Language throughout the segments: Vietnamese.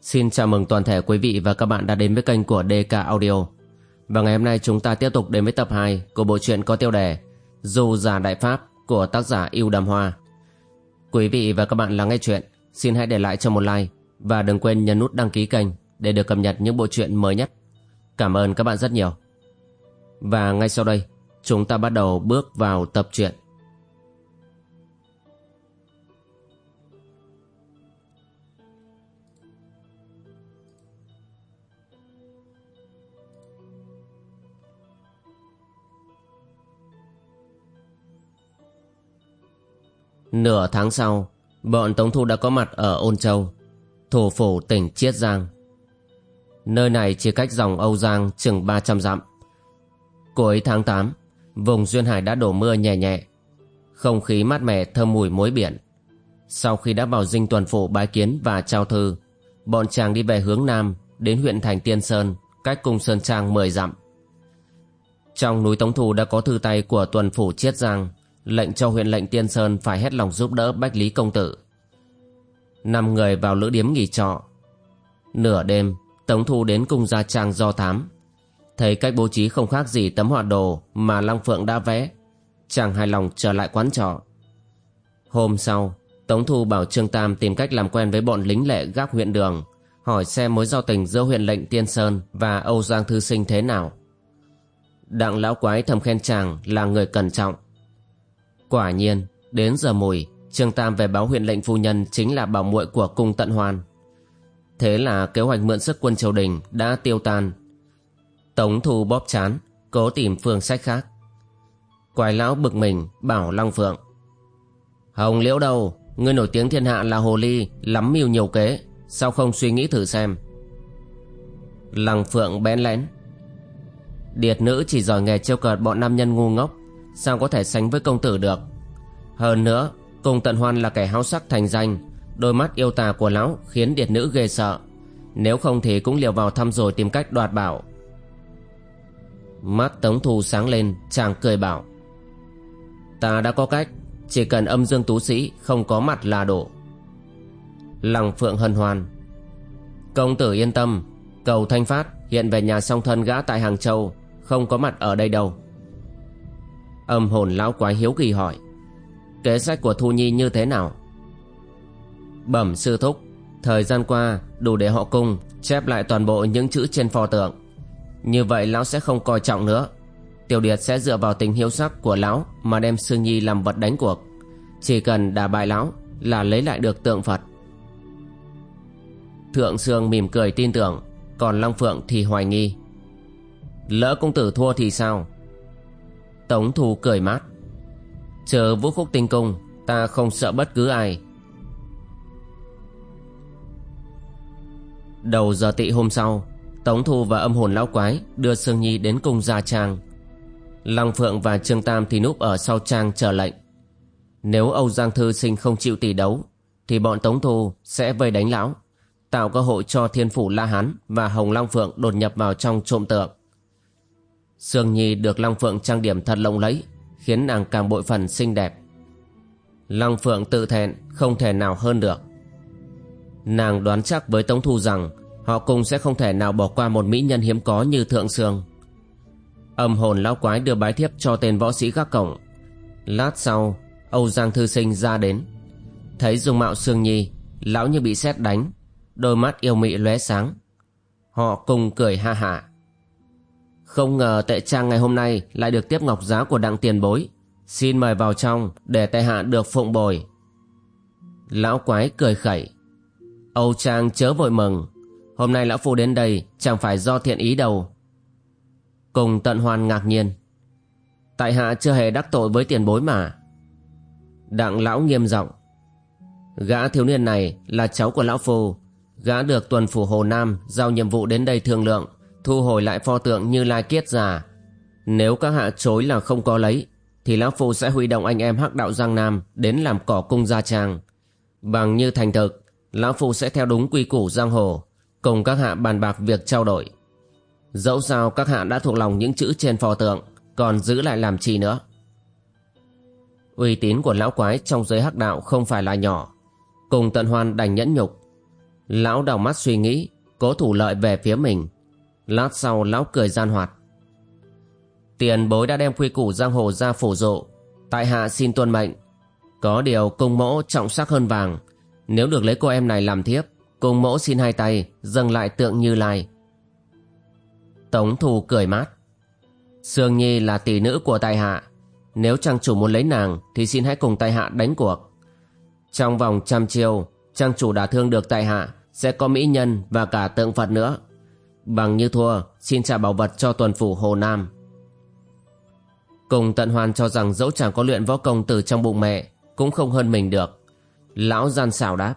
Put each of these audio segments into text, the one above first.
Xin chào mừng toàn thể quý vị và các bạn đã đến với kênh của DK Audio. Và ngày hôm nay chúng ta tiếp tục đến với tập 2 của bộ truyện có tiêu đề Du giả đại pháp của tác giả Yêu Đàm Hoa. Quý vị và các bạn lắng nghe chuyện, xin hãy để lại cho một like và đừng quên nhấn nút đăng ký kênh để được cập nhật những bộ truyện mới nhất. Cảm ơn các bạn rất nhiều. Và ngay sau đây, chúng ta bắt đầu bước vào tập truyện. Nửa tháng sau, bọn Tống Thu đã có mặt ở Ôn Châu, thủ phủ tỉnh Chiết Giang. Nơi này chỉ cách dòng Âu Giang chừng 300 dặm. Cuối tháng 8, vùng Duyên Hải đã đổ mưa nhẹ nhẹ. Không khí mát mẻ thơm mùi muối biển. Sau khi đã vào dinh tuần phủ bái kiến và trao thư, bọn chàng đi về hướng Nam đến huyện thành Tiên Sơn, cách cung Sơn Trang 10 dặm. Trong núi Tống Thu đã có thư tay của tuần phủ Chiết Giang lệnh cho huyện lệnh Tiên Sơn phải hết lòng giúp đỡ Bách Lý Công Tử. Năm người vào lữ điếm nghỉ trọ. Nửa đêm, Tống Thu đến cung gia trang do thám. Thấy cách bố trí không khác gì tấm họa đồ mà Lăng Phượng đã vẽ. Chàng hài lòng trở lại quán trọ. Hôm sau, Tống Thu bảo Trương Tam tìm cách làm quen với bọn lính lệ gác huyện đường, hỏi xem mối giao tình giữa huyện lệnh Tiên Sơn và Âu Giang Thư Sinh thế nào. Đặng lão quái thầm khen chàng là người cẩn trọng, Quả nhiên, đến giờ mùi, Trương Tam về báo huyện lệnh phu nhân chính là bảo muội của cung tận hoan. Thế là kế hoạch mượn sức quân triều đình đã tiêu tan. Tống thu bóp chán, cố tìm phương sách khác. Quái lão bực mình, bảo Long Phượng. Hồng liễu đâu, ngươi nổi tiếng thiên hạ là hồ ly, lắm mưu nhiều kế, sao không suy nghĩ thử xem. Lăng Phượng bén lén. Điệt nữ chỉ giỏi nghề trêu cợt bọn nam nhân ngu ngốc, sao có thể sánh với công tử được? Hơn nữa cùng tận hoan là kẻ háo sắc thành danh. Đôi mắt yêu tà của lão khiến điệt nữ ghê sợ. Nếu không thì cũng liều vào thăm rồi tìm cách đoạt bảo. Mắt tống thu sáng lên, chàng cười bảo. Ta đã có cách, chỉ cần âm dương tú sĩ không có mặt là đủ. Lăng phượng hân hoan. Công tử yên tâm, cầu thanh phát hiện về nhà song thân gã tại hàng châu, không có mặt ở đây đâu. Âm hồn lão quái hiếu kỳ hỏi, Kế sách của Thu Nhi như thế nào? Bẩm sư thúc, Thời gian qua đủ để họ cung Chép lại toàn bộ những chữ trên pho tượng. Như vậy lão sẽ không coi trọng nữa. Tiểu Điệt sẽ dựa vào tình hiếu sắc của lão Mà đem Sương Nhi làm vật đánh cuộc. Chỉ cần đả bại lão Là lấy lại được tượng Phật. Thượng Sương mỉm cười tin tưởng, Còn Long Phượng thì hoài nghi. Lỡ công tử thua thì sao? Tống Thu cười mát. Chờ vũ khúc tinh cung, Ta không sợ bất cứ ai. Đầu giờ tị hôm sau, Tống Thu và âm hồn lão quái Đưa Sương Nhi đến cung gia trang. Lăng Phượng và Trương Tam thì núp ở sau trang chờ lệnh. Nếu Âu Giang Thư Sinh không chịu tỷ đấu, Thì bọn Tống Thu sẽ vây đánh lão, Tạo cơ hội cho Thiên Phủ La Hán Và Hồng Long Phượng đột nhập vào trong trộm tượng. Sương Nhi được Long Phượng trang điểm thật lộng lẫy, Khiến nàng càng bội phần xinh đẹp. Long Phượng tự thẹn, Không thể nào hơn được. Nàng đoán chắc với Tống Thu rằng Họ cùng sẽ không thể nào bỏ qua một mỹ nhân hiếm có như Thượng Sương. Âm hồn lão quái đưa bái thiếp cho tên võ sĩ gác cổng. Lát sau, Âu Giang Thư Sinh ra đến. Thấy dung mạo Sương Nhi, Lão như bị sét đánh, Đôi mắt yêu mị lóe sáng. Họ cùng cười ha hả không ngờ tệ trang ngày hôm nay lại được tiếp ngọc giá của đặng tiền bối. Xin mời vào trong để tệ hạ được phụng bồi. Lão quái cười khẩy. Âu Trang chớ vội mừng. Hôm nay lão phu đến đây chẳng phải do thiện ý đâu. Cùng tận hoàn ngạc nhiên. Tại hạ chưa hề đắc tội với tiền bối mà. Đặng lão nghiêm giọng Gã thiếu niên này là cháu của lão phu. Gã được tuần phủ Hồ Nam giao nhiệm vụ đến đây thương lượng thu hồi lại pho tượng như lai kiết già. Nếu các hạ chối là không có lấy thì lão phu sẽ huy động anh em hắc đạo giang nam đến làm cỏ cung gia trang. Bằng như thành thực lão phu sẽ theo đúng quy củ giang hồ cùng các hạ bàn bạc việc trao đổi. Dẫu sao các hạ đã thuộc lòng những chữ trên pho tượng còn giữ lại làm chi nữa? Uy tín của lão quái trong giới hắc đạo không phải là nhỏ. Cùng tận hoan đành nhẫn nhục. Lão đào mắt suy nghĩ, cố thủ lợi về phía mình. Lát sau lão cười gian hoạt. Tiền bối đã đem quy củ giang hồ ra phổ rộ. Tại hạ xin tuân mệnh. Có điều cung mẫu trọng sắc hơn vàng. Nếu được lấy cô em này làm thiếp, cung mẫu xin hai tay, dâng lại tượng như lai. Tống thù cười mát. Sương Nhi là tỷ nữ của tại hạ. Nếu trang chủ muốn lấy nàng thì xin hãy cùng tại hạ đánh cuộc. Trong vòng trăm chiêu, trang chủ đã thương được tại hạ sẽ có mỹ nhân và cả tượng Phật nữa. Bằng như thua, xin trả bảo vật cho tuần phủ Hồ Nam. Cùng tận hoàn cho rằng dẫu chẳng có luyện võ công từ trong bụng mẹ, cũng không hơn mình được. Lão gian xảo đáp.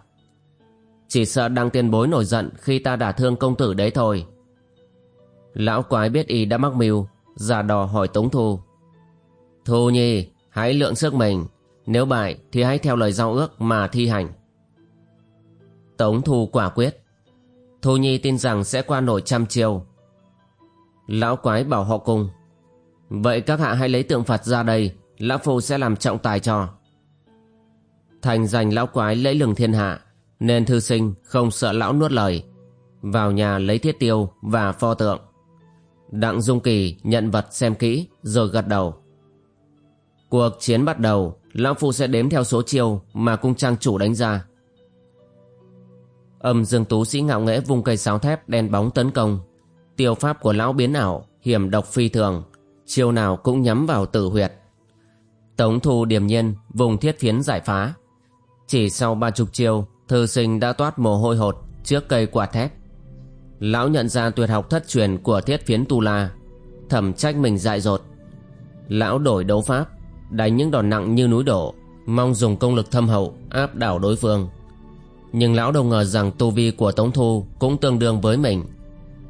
Chỉ sợ đăng tiên bối nổi giận khi ta đả thương công tử đấy thôi. Lão quái biết y đã mắc mưu, giả đò hỏi Tống Thu. Thu Nhi, hãy lượng sức mình, nếu bại thì hãy theo lời giao ước mà thi hành. Tống Thu quả quyết. Thu Nhi tin rằng sẽ qua nổi trăm chiều. Lão quái bảo họ cùng. Vậy các hạ hãy lấy tượng Phật ra đây, lão phu sẽ làm trọng tài cho. Thành giành lão quái lấy lừng thiên hạ, nên thư sinh không sợ lão nuốt lời. Vào nhà lấy thiết tiêu và pho tượng. Đặng Dung Kỳ nhận vật xem kỹ rồi gật đầu. Cuộc chiến bắt đầu, Lão Phu sẽ đếm theo số chiêu mà cung trang chủ đánh ra. Âm dương tú sĩ ngạo nghễ vung cây sáo thép đen bóng tấn công. Tiêu pháp của lão biến ảo, hiểm độc phi thường, chiêu nào cũng nhắm vào tử huyệt. Tống thu điềm nhiên, vùng thiết phiến giải phá. Chỉ sau ba chục chiêu, thư sinh đã toát mồ hôi hột trước cây quả thép. Lão nhận ra tuyệt học thất truyền của thiết phiến tu la, thầm trách mình dại dột. Lão đổi đấu pháp, đánh những đòn nặng như núi đổ, mong dùng công lực thâm hậu áp đảo đối phương. Nhưng lão đâu ngờ rằng tu vi của Tống Thu cũng tương đương với mình.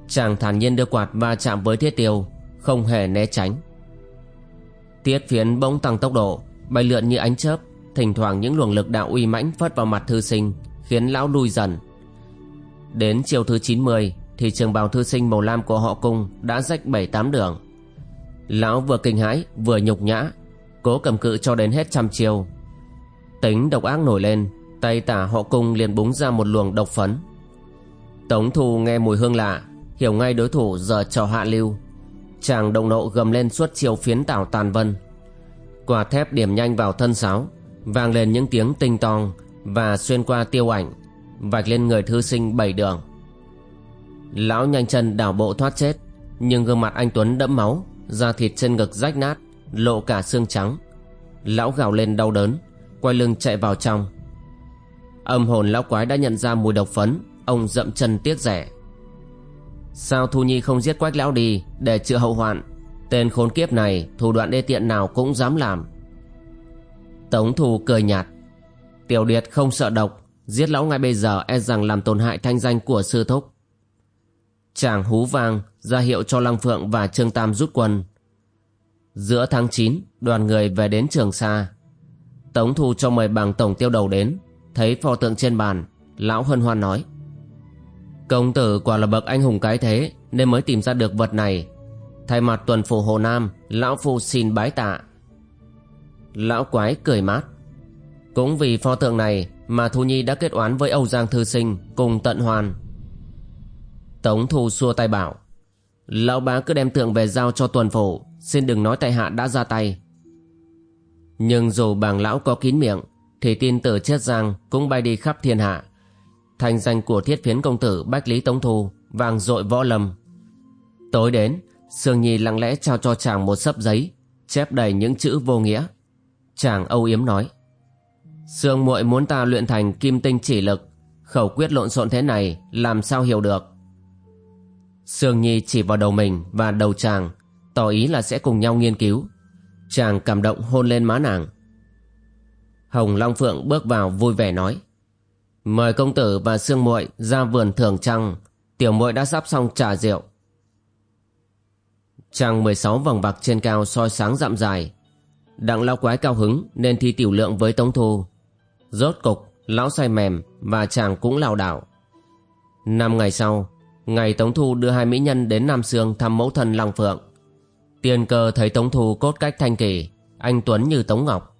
Chàng thản nhiên đưa quạt va chạm với thiết tiêu, không hề né tránh. Tiết phiến bỗng tăng tốc độ, bay lượn như ánh chớp, thỉnh thoảng những luồng lực đạo uy mãnh phất vào mặt thư sinh, khiến lão lui dần. Đến chiều thứ 90 thì trường bào thư sinh màu lam của họ cung đã rách bảy tám đường. Lão vừa kinh hãi vừa nhục nhã, cố cầm cự cho đến hết trăm chiều Tính độc ác nổi lên, tay tả họ cung liền búng ra một luồng độc phấn. Tống thù nghe mùi hương lạ, hiểu ngay đối thủ giờ trò hạ lưu. Chàng động nộ gầm lên suốt chiều phiến tảo tàn vân. Quả thép điểm nhanh vào thân sáo, vang lên những tiếng tinh tong và xuyên qua tiêu ảnh, vạch lên người thư sinh bảy đường. Lão nhanh chân đảo bộ thoát chết, nhưng gương mặt anh Tuấn đẫm máu, da thịt trên ngực rách nát, lộ cả xương trắng. Lão gào lên đau đớn, quay lưng chạy vào trong. Âm hồn lão quái đã nhận ra mùi độc phấn, ông dậm chân tiếc rẻ. Sao Thu Nhi không giết quách lão đi để chữa hậu hoạn? Tên khốn kiếp này thủ đoạn đê tiện nào cũng dám làm. Tống Thù cười nhạt. Tiểu Điệt không sợ độc, giết lão ngay bây giờ e rằng làm tổn hại thanh danh của sư thúc. Chàng hú vang ra hiệu cho Lăng Phượng và Trương Tam rút quân. Giữa tháng 9, đoàn người về đến Trường Sa. Tống Thu cho mời bằng tổng tiêu đầu đến, thấy pho tượng trên bàn, lão hân hoan nói. Công tử quả là bậc anh hùng cái thế nên mới tìm ra được vật này. Thay mặt tuần phủ Hồ Nam, lão phu xin bái tạ. Lão quái cười mát. Cũng vì pho tượng này mà Thu Nhi đã kết oán với Âu Giang Thư Sinh cùng tận hoàn. Tống Thu xua tay bảo. Lão bá cứ đem tượng về giao cho tuần phủ Xin đừng nói tại hạ đã ra tay Nhưng dù bàng lão có kín miệng thì tin tử chết giang Cũng bay đi khắp thiên hạ Thành danh của thiết phiến công tử Bách Lý Tống Thu Vàng dội võ lâm Tối đến Sương Nhi lặng lẽ trao cho chàng một sấp giấy Chép đầy những chữ vô nghĩa Chàng âu yếm nói Sương muội muốn ta luyện thành kim tinh chỉ lực Khẩu quyết lộn xộn thế này Làm sao hiểu được Sương Nhi chỉ vào đầu mình và đầu chàng, tỏ ý là sẽ cùng nhau nghiên cứu. Chàng cảm động hôn lên má nàng. Hồng Long Phượng bước vào vui vẻ nói. Mời công tử và Sương muội ra vườn thưởng trăng, tiểu muội đã sắp xong trà rượu. Trăng 16 vòng bạc trên cao soi sáng dặm dài. Đặng lão quái cao hứng nên thi tiểu lượng với Tống Thu. Rốt cục, lão say mềm và chàng cũng lảo đảo. Năm ngày sau, Ngày Tống Thu đưa hai mỹ nhân đến Nam Sương thăm mẫu thân Long Phượng. Tiên cơ thấy Tống Thu cốt cách thanh kỳ, anh Tuấn như Tống Ngọc.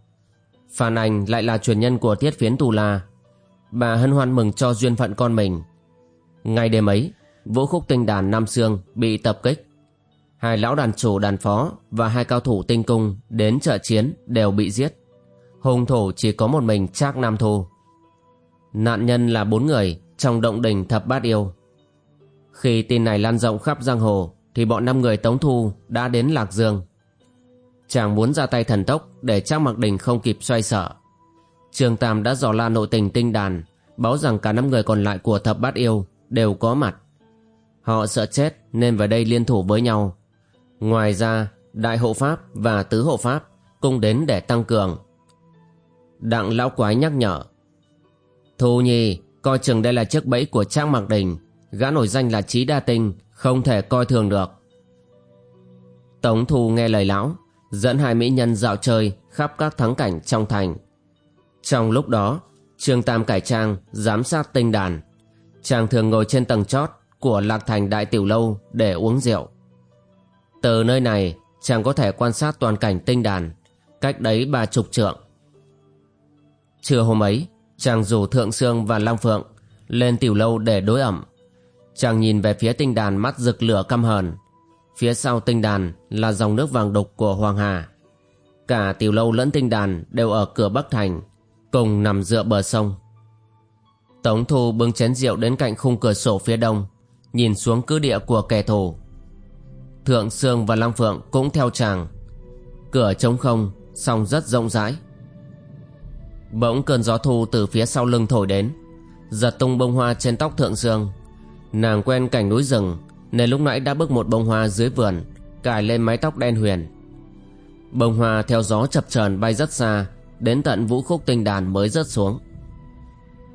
Phan Anh lại là truyền nhân của Tiết phiến Tù La. Bà hân hoan mừng cho duyên phận con mình, Ngay đêm ấy, vũ khúc tinh đàn Nam Sương bị tập kích. Hai lão đàn chủ đàn phó và hai cao thủ tinh cung đến trợ chiến đều bị giết. Hùng thủ chỉ có một mình Trác Nam Thu. Nạn nhân là bốn người trong động đình thập bát yêu. Khi tin này lan rộng khắp giang hồ thì bọn năm người Tống Thu đã đến Lạc Dương. Chàng muốn ra tay thần tốc để Trang Mặc Đình không kịp xoay sở. Trường Tam đã dò la nội tình tinh đàn, báo rằng cả năm người còn lại của thập bát yêu đều có mặt. Họ sợ chết nên vào đây liên thủ với nhau. Ngoài ra, Đại Hộ Pháp và Tứ Hộ Pháp cũng đến để tăng cường. Đặng Lão Quái nhắc nhở. Thu Nhi, coi chừng đây là chiếc bẫy của Trang Mạc Đình, gã nổi danh là Trí Đa Tinh, không thể coi thường được. Tống Thu nghe lời lão, dẫn hai mỹ nhân dạo chơi khắp các thắng cảnh trong thành. Trong lúc đó, Trương Tam cải trang giám sát tinh đàn. Chàng thường ngồi trên tầng chót của Lạc Thành Đại Tiểu Lâu để uống rượu. Từ nơi này, chàng có thể quan sát toàn cảnh tinh đàn, cách đấy ba chục trượng. Trưa hôm ấy, chàng rủ Thượng Sương và Long Phượng lên Tiểu Lâu để đối ẩm. Chàng nhìn về phía tinh đàn mắt rực lửa căm hờn. Phía sau tinh đàn là dòng nước vàng đục của Hoàng Hà. Cả Tiểu Lâu lẫn tinh đàn đều ở cửa Bắc Thành, cùng nằm dựa bờ sông. Tống Thu bưng chén rượu đến cạnh khung cửa sổ phía đông, nhìn xuống cứ địa của kẻ thù. Thượng Sương và Lăng Phượng cũng theo chàng. Cửa trống không, song rất rộng rãi. Bỗng cơn gió thu từ phía sau lưng thổi đến, giật tung bông hoa trên tóc Thượng Sương. Nàng quen cảnh núi rừng, nên lúc nãy đã bước một bông hoa dưới vườn, cài lên mái tóc đen huyền. Bông hoa theo gió chập chờn bay rất xa, đến tận vũ khúc tinh đàn mới rớt xuống.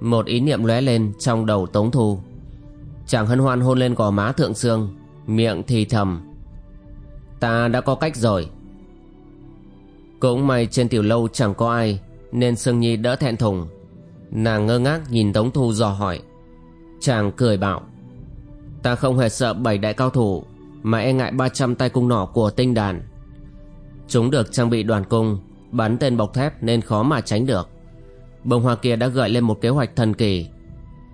Một ý niệm lóe lên trong đầu Tống Thu. Chàng hân hoan hôn lên gò má Thượng Sương, miệng thì thầm. Ta đã có cách rồi. Cũng may trên tiểu lâu chẳng có ai, nên Sương Nhi đỡ thẹn thùng. Nàng ngơ ngác nhìn Tống Thu dò hỏi. Chàng cười bảo. Ta không hề sợ bảy đại cao thủ, mà e ngại 300 tay cung nỏ của tinh đàn. Chúng được trang bị đoàn cung, bắn tên bọc thép nên khó mà tránh được. Bông hoa kia đã gợi lên một kế hoạch thần kỳ.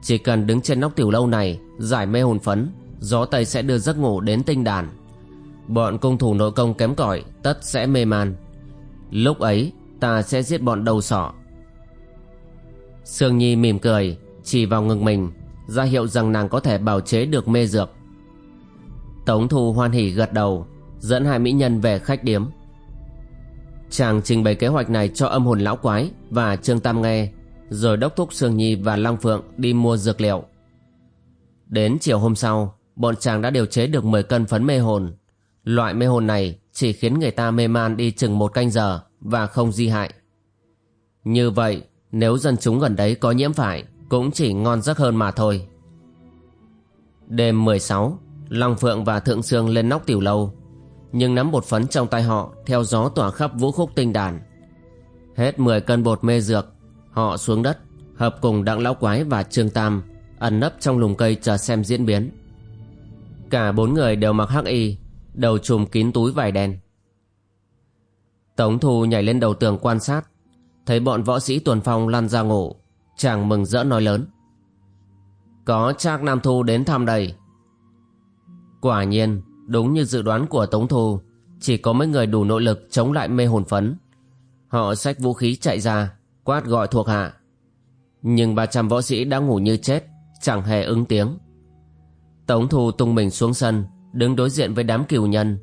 Chỉ cần đứng trên nóc tiểu lâu này, giải mê hồn phấn, gió tây sẽ đưa giấc ngủ đến tinh đàn. Bọn cung thủ nội công kém cỏi tất sẽ mê man. Lúc ấy, ta sẽ giết bọn đầu sỏ. Sương Nhi mỉm cười, chỉ vào ngực mình, ra hiệu rằng nàng có thể bào chế được mê dược. Tống Thu hoan hỉ gật đầu, dẫn hai mỹ nhân về khách điếm. Chàng trình bày kế hoạch này cho âm hồn lão quái và Trương Tam nghe, rồi đốc thúc Sương Nhi và Long Phượng đi mua dược liệu. Đến chiều hôm sau, bọn chàng đã điều chế được 10 cân phấn mê hồn. Loại mê hồn này chỉ khiến người ta mê man đi chừng một canh giờ và không di hại. Như vậy, nếu dân chúng gần đấy có nhiễm phải, cũng chỉ ngon giấc hơn mà thôi. Đêm 16, Long Phượng và Thượng Sương lên nóc tiểu lâu nhưng nắm bột phấn trong tay họ theo gió tỏa khắp vũ khúc tinh đàn. Hết 10 cân bột mê dược, họ xuống đất, hợp cùng đặng lão quái và trương tam, ẩn nấp trong lùm cây chờ xem diễn biến. Cả bốn người đều mặc hắc y, đầu trùm kín túi vải đen. Tống Thu nhảy lên đầu tường quan sát, thấy bọn võ sĩ tuần phong lăn ra ngủ, chàng mừng rỡ nói lớn. Có Trác Nam Thu đến thăm đây. Quả nhiên, Đúng như dự đoán của Tống Thu Chỉ có mấy người đủ nội lực chống lại mê hồn phấn. Họ xách vũ khí chạy ra Quát gọi thuộc hạ. Nhưng 300 võ sĩ đã ngủ như chết Chẳng hề ứng tiếng. Tống Thu tung mình xuống sân Đứng đối diện với đám cửu nhân.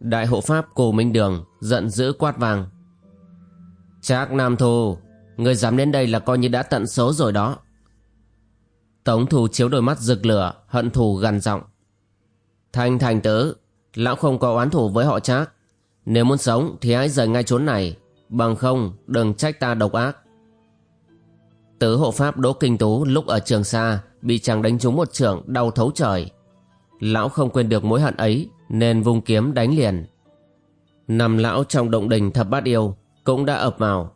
Đại hộ pháp Cổ Minh Đường Giận dữ quát vàng. Trác Nam Thu Người dám đến đây là coi như đã tận số rồi đó Tống thủ chiếu đôi mắt rực lửa Hận thù gằn giọng Thanh thành tứ, lão không có oán thủ với họ trác. Nếu muốn sống thì hãy rời ngay chốn này, bằng không đừng trách ta độc ác. Tứ hộ pháp Đỗ Kinh Tú lúc ở trường xa bị chàng đánh trúng một trưởng đau thấu trời. Lão không quên được mối hận ấy nên vung kiếm đánh liền. Nằm lão trong động đình thập bát yêu cũng đã ập vào.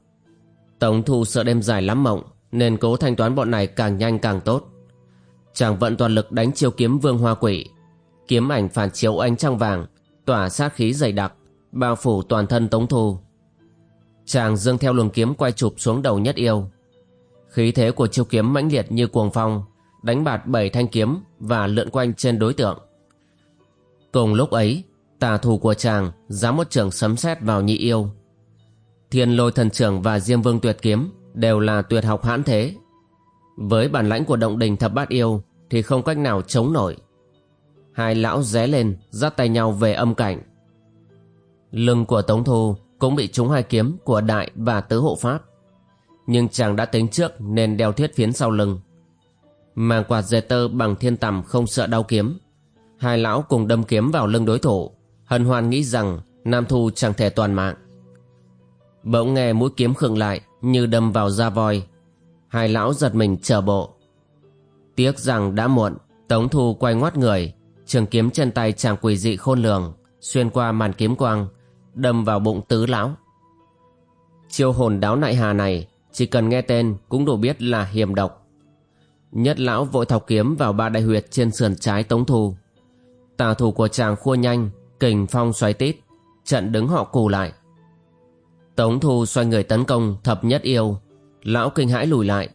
Tống thu sợ đêm dài lắm mộng nên cố thanh toán bọn này càng nhanh càng tốt. Chàng vận toàn lực đánh chiêu kiếm vương hoa quỷ kiếm ảnh phản chiếu ánh trăng vàng tỏa sát khí dày đặc bao phủ toàn thân tống thu chàng dương theo luồng kiếm quay chụp xuống đầu nhất yêu khí thế của chiêu kiếm mãnh liệt như cuồng phong đánh bạt bảy thanh kiếm và lượn quanh trên đối tượng. Cùng lúc ấy, tà thủ của chàng dám một trường sấm sét vào nhị yêu. Thiên lôi thần trưởng và diêm vương tuyệt kiếm đều là tuyệt học hãn thế. Với bản lãnh của động đình thập bát yêu thì không cách nào chống nổi. Hai lão ré lên, dắt tay nhau về âm cảnh. Lưng của Tống Thu cũng bị trúng hai kiếm của đại và tứ hộ pháp. Nhưng chàng đã tính trước nên đeo thiết phiến sau lưng. Màng quạt dệt tơ bằng thiên tầm không sợ đau kiếm. Hai lão cùng đâm kiếm vào lưng đối thủ, hân hoan nghĩ rằng Nam Thu chẳng thể toàn mạng. Bỗng nghe mũi kiếm khựng lại như đâm vào da voi. Hai lão giật mình trở bộ. Tiếc rằng đã muộn, Tống Thu quay ngoắt người, trường kiếm trên tay chàng quỷ dị khôn lường, xuyên qua màn kiếm quang, đâm vào bụng tứ lão. Chiêu hồn đáo nại hà này, chỉ cần nghe tên cũng đủ biết là hiểm độc. Nhất lão vội thọc kiếm vào ba đại huyệt trên sườn trái Tống Thu. Tà thủ của chàng khua nhanh, kình phong xoáy tít, trận đứng họ cù lại. Tống Thu xoay người tấn công thập nhất yêu, lão kinh hãi lùi lại.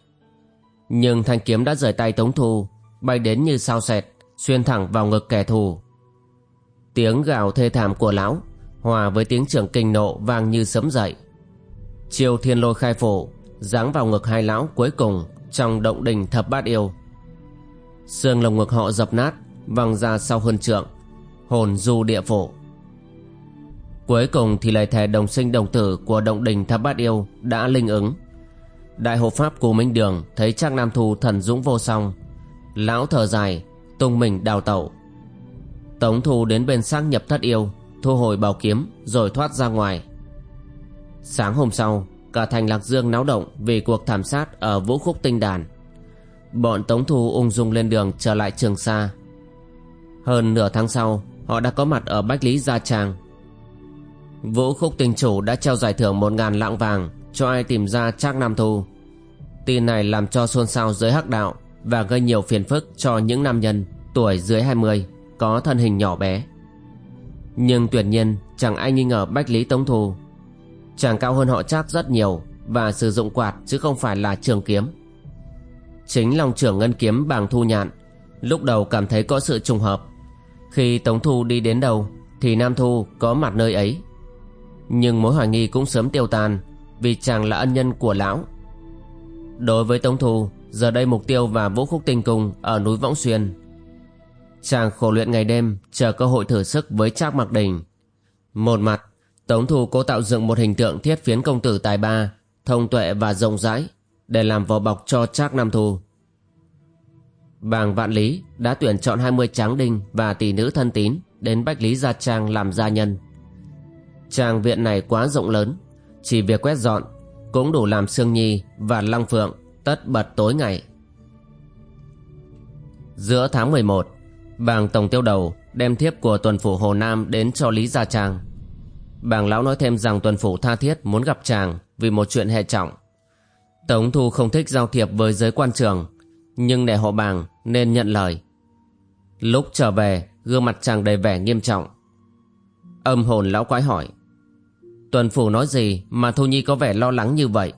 Nhưng thanh kiếm đã rời tay Tống Thu, bay đến như sao sẹt, xuyên thẳng vào ngực kẻ thù. Tiếng gào thê thảm của lão, hòa với tiếng trưởng kinh nộ vang như sấm dậy. Chiêu thiên lôi khai phổ, giáng vào ngực hai lão cuối cùng trong động đình thập bát yêu. Xương lồng ngực họ dập nát, văng ra sau hơn trượng, hồn du địa phổ. Cuối cùng thì lời thề đồng sinh đồng tử của động đình tháp bát yêu đã linh ứng. Đại hộ pháp của Minh Đường thấy Trác Nam Thu thần dũng vô song. Lão thở dài, tung mình đào tẩu. Tống Thu đến bên xác nhập thất yêu, thu hồi bảo kiếm rồi thoát ra ngoài. Sáng hôm sau, cả thành Lạc Dương náo động vì cuộc thảm sát ở Vũ Khúc Tinh Đàn. Bọn Tống Thu ung dung lên đường trở lại Trường Sa. Hơn nửa tháng sau, họ đã có mặt ở Bách Lý Gia Trang. Vũ Khúc tình Chủ đã treo giải thưởng một ngàn lạng vàng cho ai tìm ra Trác Nam Thu. Tin này làm cho xôn xao giới hắc đạo và gây nhiều phiền phức cho những nam nhân tuổi dưới 20 có thân hình nhỏ bé. Nhưng tuyệt nhiên, chẳng ai nghi ngờ Bách Lý Tống Thu. Chàng cao hơn họ Trác rất nhiều và sử dụng quạt chứ không phải là trường kiếm. Chính lòng trưởng ngân kiếm bàng thu nhạn lúc đầu cảm thấy có sự trùng hợp. Khi Tống Thu đi đến đâu thì Nam Thu có mặt nơi ấy. Nhưng mối hoài nghi cũng sớm tiêu tan vì chàng là ân nhân của lão. Đối với Tống Thu, giờ đây mục tiêu và vũ khúc tinh cung ở núi Võng Xuyên. Chàng khổ luyện ngày đêm, chờ cơ hội thử sức với Trác Mặc Đình. Một mặt, Tống Thu cố tạo dựng một hình tượng thiết phiến công tử tài ba, thông tuệ và rộng rãi, để làm vỏ bọc cho Trác Nam Thu. Bàng Vạn Lý đã tuyển chọn 20 tráng đinh và tỷ nữ thân tín đến Bách Lý Gia Trang làm gia nhân. Trang viện này quá rộng lớn, chỉ việc quét dọn cũng đủ làm Sương Nhi và Lăng Phượng tất bật tối ngày. Giữa tháng 11, bàng Tổng Tiêu Đầu đem thiếp của tuần phủ Hồ Nam đến cho Lý Gia Trang. Bàng Lão nói thêm rằng tuần phủ tha thiết muốn gặp chàng vì một chuyện hệ trọng. Tống Thu không thích giao thiệp với giới quan trường, nhưng để họ bàng nên nhận lời. Lúc trở về, gương mặt chàng đầy vẻ nghiêm trọng. Âm hồn lão quái hỏi. Tuần phủ nói gì mà Thu Nhi có vẻ lo lắng như vậy?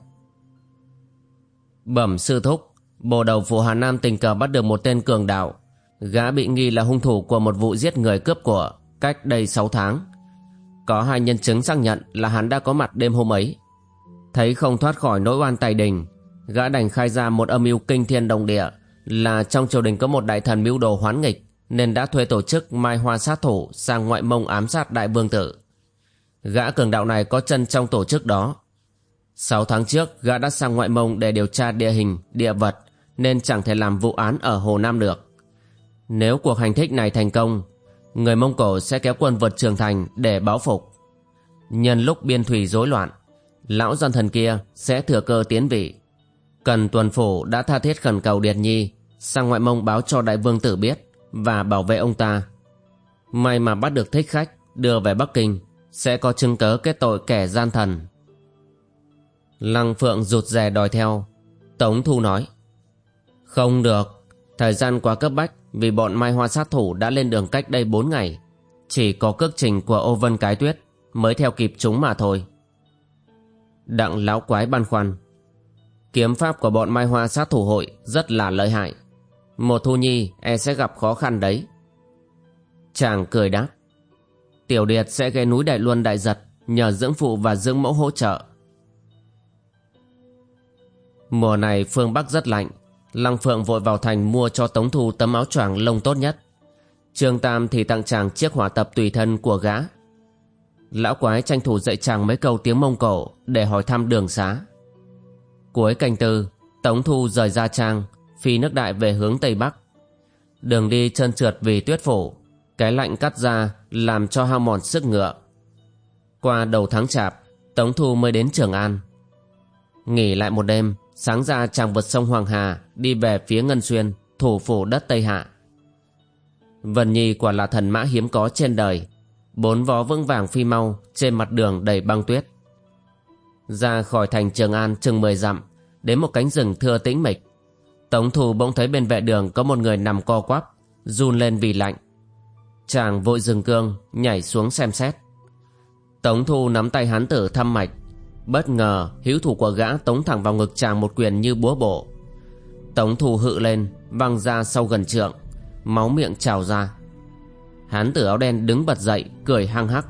Bẩm sư thúc, bộ đầu phủ Hà Nam tình cờ bắt được một tên cường đạo. Gã bị nghi là hung thủ của một vụ giết người cướp của cách đây 6 tháng. Có hai nhân chứng xác nhận là hắn đã có mặt đêm hôm ấy. Thấy không thoát khỏi nỗi oan tài đình, gã đành khai ra một âm mưu kinh thiên động địa là trong triều đình có một đại thần mưu đồ hoán nghịch nên đã thuê tổ chức mai hoa sát thủ sang ngoại mông ám sát đại vương tử. Gã cường đạo này có chân trong tổ chức đó. Sáu tháng trước, gã đã sang ngoại mông để điều tra địa hình, địa vật, nên chẳng thể làm vụ án ở Hồ Nam được. Nếu cuộc hành thích này thành công, người Mông Cổ sẽ kéo quân vượt trường thành để báo phục. Nhân lúc biên thủy rối loạn, lão dân thần kia sẽ thừa cơ tiến vị. Cần tuần phủ đã tha thiết khẩn cầu Điệt Nhi sang ngoại mông báo cho đại vương tử biết và bảo vệ ông ta. May mà bắt được thích khách đưa về Bắc Kinh sẽ có chứng cớ kết tội kẻ gian thần. Lăng Phượng rụt rè đòi theo. Tống Thu nói. Không được, thời gian quá cấp bách vì bọn Mai Hoa sát thủ đã lên đường cách đây 4 ngày. Chỉ có cước trình của ô vân cái tuyết mới theo kịp chúng mà thôi. Đặng lão quái băn khoăn. Kiếm pháp của bọn Mai Hoa sát thủ hội rất là lợi hại. Một thu nhi e sẽ gặp khó khăn đấy. Chàng cười đáp. Tiểu điệt sẽ ghé núi Đại Luân Đại Giật nhờ dưỡng phụ và dưỡng mẫu hỗ trợ. Mùa này phương Bắc rất lạnh, Lăng Phượng vội vào thành mua cho Tống Thu tấm áo choàng lông tốt nhất. Trương Tam thì tặng chàng chiếc hỏa tập tùy thân của gã. Lão quái tranh thủ dạy chàng mấy câu tiếng Mông Cổ để hỏi thăm đường xá. Cuối canh tư, Tống Thu rời ra trang, phi nước đại về hướng Tây Bắc. Đường đi chân trượt vì tuyết phủ, cái lạnh cắt ra làm cho hao mòn sức ngựa. Qua đầu tháng chạp, Tống Thu mới đến Trường An. Nghỉ lại một đêm, sáng ra chàng vượt sông Hoàng Hà đi về phía Ngân Xuyên, thủ phủ đất Tây Hạ. Vân Nhi quả là thần mã hiếm có trên đời, bốn vó vững vàng phi mau trên mặt đường đầy băng tuyết. Ra khỏi thành Trường An chừng mười dặm, đến một cánh rừng thưa tĩnh mịch. Tống Thu bỗng thấy bên vệ đường có một người nằm co quắp, run lên vì lạnh. Chàng vội dừng cương, nhảy xuống xem xét. Tống Thu nắm tay hán tử thăm mạch. Bất ngờ, hữu thủ của gã tống thẳng vào ngực chàng một quyền như búa bổ. Tống Thu hự lên, văng ra sau gần trượng, máu miệng trào ra. Hán tử áo đen đứng bật dậy, cười hăng hắc.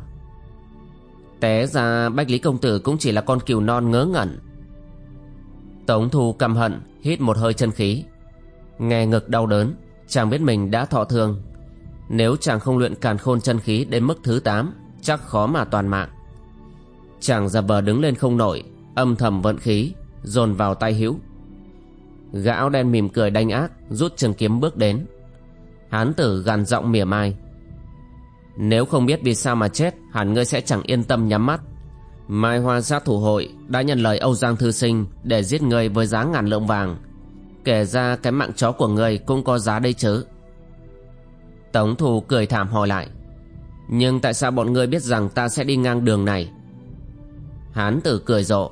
Té ra Bách Lý Công Tử cũng chỉ là con cừu non ngớ ngẩn. Tống Thu căm hận, hít một hơi chân khí. Nghe ngực đau đớn, chàng biết mình đã thọ thương. Nếu chàng không luyện càn khôn chân khí đến mức thứ 8, chắc khó mà toàn mạng. Chàng giả vờ đứng lên không nổi, âm thầm vận khí, dồn vào tay hữu. Gã áo đen mỉm cười đanh ác, rút trường kiếm bước đến. Hán tử gằn giọng mỉa mai. Nếu không biết vì sao mà chết, hẳn ngươi sẽ chẳng yên tâm nhắm mắt. Mai Hoa sát thủ hội đã nhận lời Âu Giang Thư Sinh để giết ngươi với giá ngàn lượng vàng. Kể ra cái mạng chó của ngươi cũng có giá đây chứ. Tống Thù cười thảm hỏi lại. Nhưng tại sao bọn ngươi biết rằng ta sẽ đi ngang đường này? Hán tử cười rộ.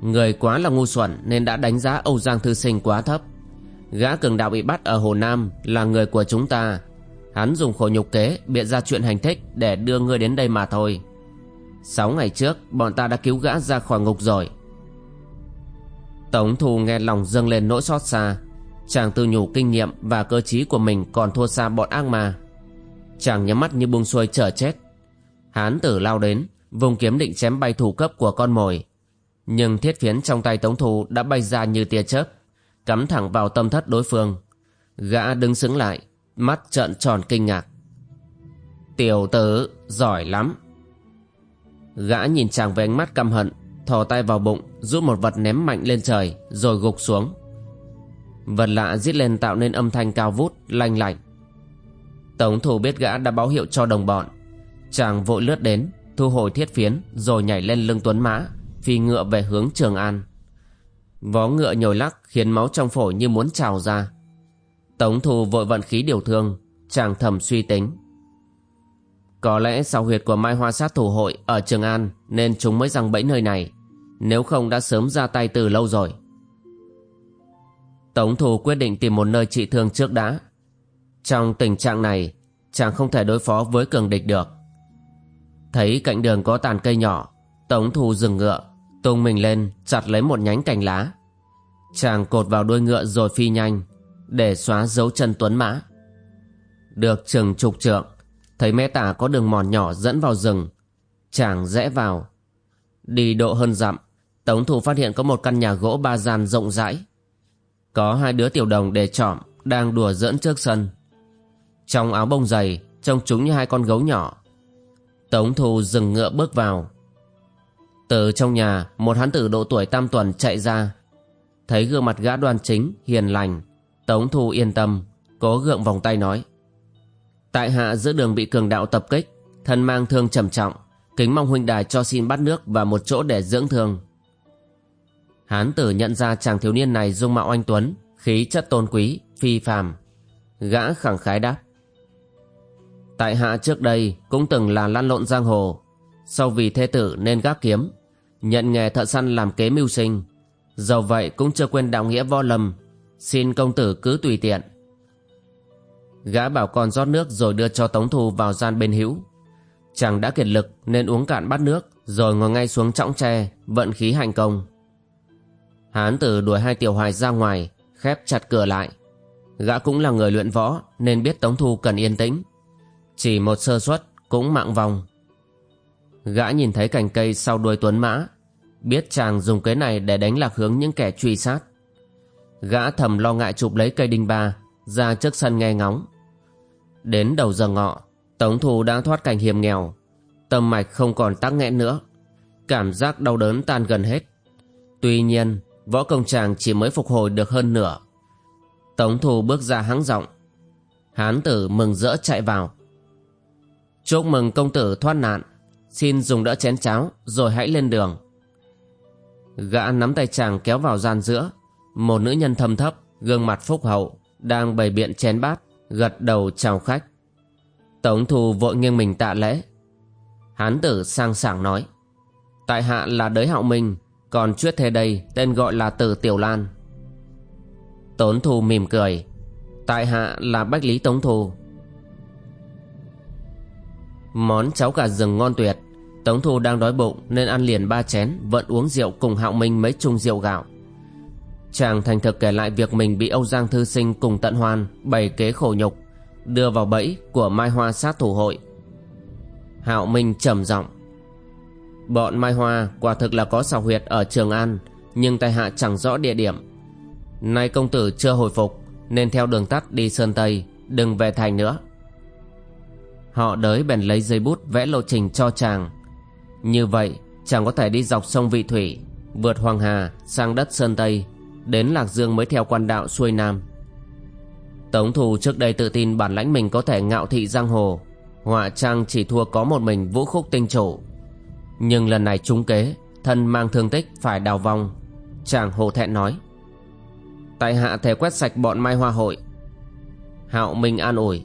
Người quá là ngu xuẩn nên đã đánh giá Âu Giang Thư Sinh quá thấp. Gã cường đạo bị bắt ở Hồ Nam là người của chúng ta. Hắn dùng khổ nhục kế biện ra chuyện hành thích để đưa ngươi đến đây mà thôi. Sáu ngày trước, bọn ta đã cứu gã ra khỏi ngục rồi. Tống thù nghe lòng dâng lên nỗi xót xa. Chàng tự nhủ kinh nghiệm và cơ trí của mình còn thua xa bọn ác ma. Chàng nhắm mắt như buông xuôi chờ chết. Hán tử lao đến, vùng kiếm định chém bay thủ cấp của con mồi. Nhưng thiết phiến trong tay tống thủ đã bay ra như tia chớp, cắm thẳng vào tâm thất đối phương. Gã đứng sững lại, mắt trợn tròn kinh ngạc. Tiểu tử, giỏi lắm. Gã nhìn chàng với ánh mắt căm hận, thò tay vào bụng, rút một vật ném mạnh lên trời, rồi gục xuống. Vật lạ giết lên tạo nên âm thanh cao vút, lanh lạnh. Tống thủ biết gã đã báo hiệu cho đồng bọn. Chàng vội lướt đến, thu hồi thiết phiến, rồi nhảy lên lưng tuấn mã, phi ngựa về hướng Trường An. Vó ngựa nhồi lắc khiến máu trong phổi như muốn trào ra. Tống thủ vội vận khí điều thương, chàng thầm suy tính. Có lẽ sau huyệt của Mai Hoa sát thủ hội ở Trường An nên chúng mới răng bẫy nơi này, nếu không đã sớm ra tay từ lâu rồi. Tống thù quyết định tìm một nơi trị thương trước đã. Trong tình trạng này, chàng không thể đối phó với cường địch được. Thấy cạnh đường có tàn cây nhỏ, Tống thù dừng ngựa, tung mình lên chặt lấy một nhánh cành lá. Chàng cột vào đuôi ngựa rồi phi nhanh, để xóa dấu chân tuấn mã. Được chừng trục trượng, thấy mé tả có đường mòn nhỏ dẫn vào rừng. Chàng rẽ vào. Đi độ hơn dặm, Tống thủ phát hiện có một căn nhà gỗ ba gian rộng rãi. Có hai đứa tiểu đồng để trọm đang đùa giỡn trước sân. Trong áo bông dày, trông chúng như hai con gấu nhỏ. Tống Thu dừng ngựa bước vào. Từ trong nhà, một hán tử độ tuổi tam tuần chạy ra. Thấy gương mặt gã đoan chính, hiền lành, Tống Thu yên tâm, cố gượng vòng tay nói. Tại hạ giữa đường bị cường đạo tập kích, thân mang thương trầm trọng, kính mong huynh đài cho xin bắt nước và một chỗ để dưỡng thương. Hán tử nhận ra chàng thiếu niên này dung mạo anh tuấn, khí chất tôn quý, phi phàm. Gã khẳng khái đáp. Tại hạ trước đây cũng từng là lăn lộn giang hồ, sau vì thế tử nên gác kiếm, nhận nghề thợ săn làm kế mưu sinh. Dầu vậy cũng chưa quên đạo nghĩa võ lâm Xin công tử cứ tùy tiện Gã bảo con rót nước rồi đưa cho Tống Thu vào gian bên hữu Chàng đã kiệt lực nên uống cạn bát nước Rồi ngồi ngay xuống trọng tre Vận khí hành công Hán tử đuổi hai tiểu hoài ra ngoài, Khép chặt cửa lại. Gã cũng là người luyện võ, Nên biết Tống Thu cần yên tĩnh. Chỉ một sơ suất cũng mạng vòng. Gã nhìn thấy cành cây sau đuôi tuấn mã, Biết chàng dùng cái này để đánh lạc hướng những kẻ truy sát. Gã thầm lo ngại chụp lấy cây đinh ba, Ra trước sân nghe ngóng. Đến đầu giờ ngọ, Tống Thu đã thoát cảnh hiểm nghèo, Tâm mạch không còn tắc nghẽn nữa. Cảm giác đau đớn tan gần hết. Tuy nhiên Võ công chàng chỉ mới phục hồi được hơn nửa. Tống Thu bước ra hắng giọng. Hán tử mừng rỡ chạy vào. Chúc mừng công tử thoát nạn. Xin dùng đỡ chén cháo, Rồi hãy lên đường. Gã nắm tay chàng kéo vào gian giữa. Một nữ nhân thâm thấp, Gương mặt phúc hậu, Đang bày biện chén bát, Gật đầu chào khách. Tống Thu vội nghiêng mình tạ lễ. Hán tử sang sảng nói. Tại hạ là đới hạo minh còn chuyết thế đây, tên gọi là từ tiểu lan. Tốn Thu mỉm cười. Tại hạ là Bách Lý Tống Thu. Món cháo gà rừng ngon tuyệt. Tống Thu đang đói bụng Nên ăn liền ba chén, Vẫn uống rượu cùng Hạo Minh mấy chung rượu gạo. Chàng thành thực kể lại việc mình bị Âu Giang Thư Sinh cùng tận hoan bày kế khổ nhục, đưa vào bẫy của Mai Hoa sát thủ hội. Hạo Minh trầm giọng. Bọn Mai Hoa quả thực là có xào huyệt ở Trường An nhưng tai hạ chẳng rõ địa điểm. Nay công tử chưa hồi phục nên theo đường tắt đi Sơn Tây đừng về thành nữa. Họ đới bèn lấy giấy bút vẽ lộ trình cho chàng. Như vậy chàng có thể đi dọc sông Vị Thủy vượt Hoàng Hà sang đất Sơn Tây đến Lạc Dương mới theo quan đạo xuôi Nam. Tống Thù trước đây tự tin bản lãnh mình có thể ngạo thị giang hồ, họa trang chỉ thua có một mình vũ khúc tinh chủ. Nhưng lần này trúng kế, thân mang thương tích phải đào vong. Chàng hồ thẹn nói. Tại hạ thể quét sạch bọn mai hoa hội. Hạo Minh an ủi.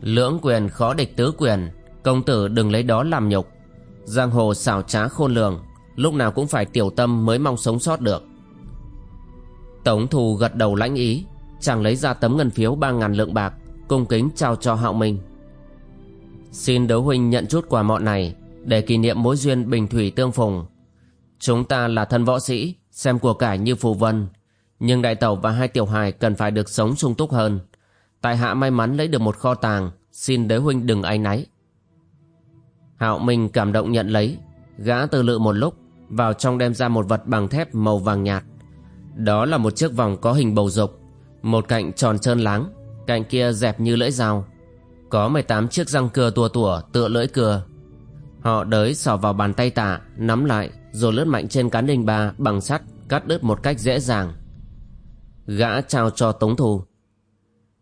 Lưỡng quyền khó địch tứ quyền, công tử đừng lấy đó làm nhục. Giang hồ xảo trá khôn lường, lúc nào cũng phải tiểu tâm mới mong sống sót được. Tống thù gật đầu lãnh ý Chàng lấy ra tấm ngân phiếu ba ngàn lượng bạc Cung kính trao cho Hạo Minh Xin đấu huynh nhận chút quà mọn này để kỷ niệm mối duyên bình thủy tương phùng. Chúng ta là thân võ sĩ, Xem của cải như phù vân, Nhưng đại tẩu và hai tiểu hài Cần phải được sống sung túc hơn. Tại hạ may mắn lấy được một kho tàng, Xin đế huynh đừng áy náy. Hạo Minh cảm động nhận lấy, Gã từ lự một lúc, Vào trong đem ra một vật bằng thép màu vàng nhạt. Đó là một chiếc vòng có hình bầu dục, Một cạnh tròn trơn láng, Cạnh kia dẹp như lưỡi dao. Có 18 chiếc răng cưa tua tủa tựa lưỡi cưa Họ đới sò vào bàn tay tạ, Nắm lại, rồi lướt mạnh trên cán đinh ba Bằng sắt, cắt đứt một cách dễ dàng. Gã trao cho Tống Thù.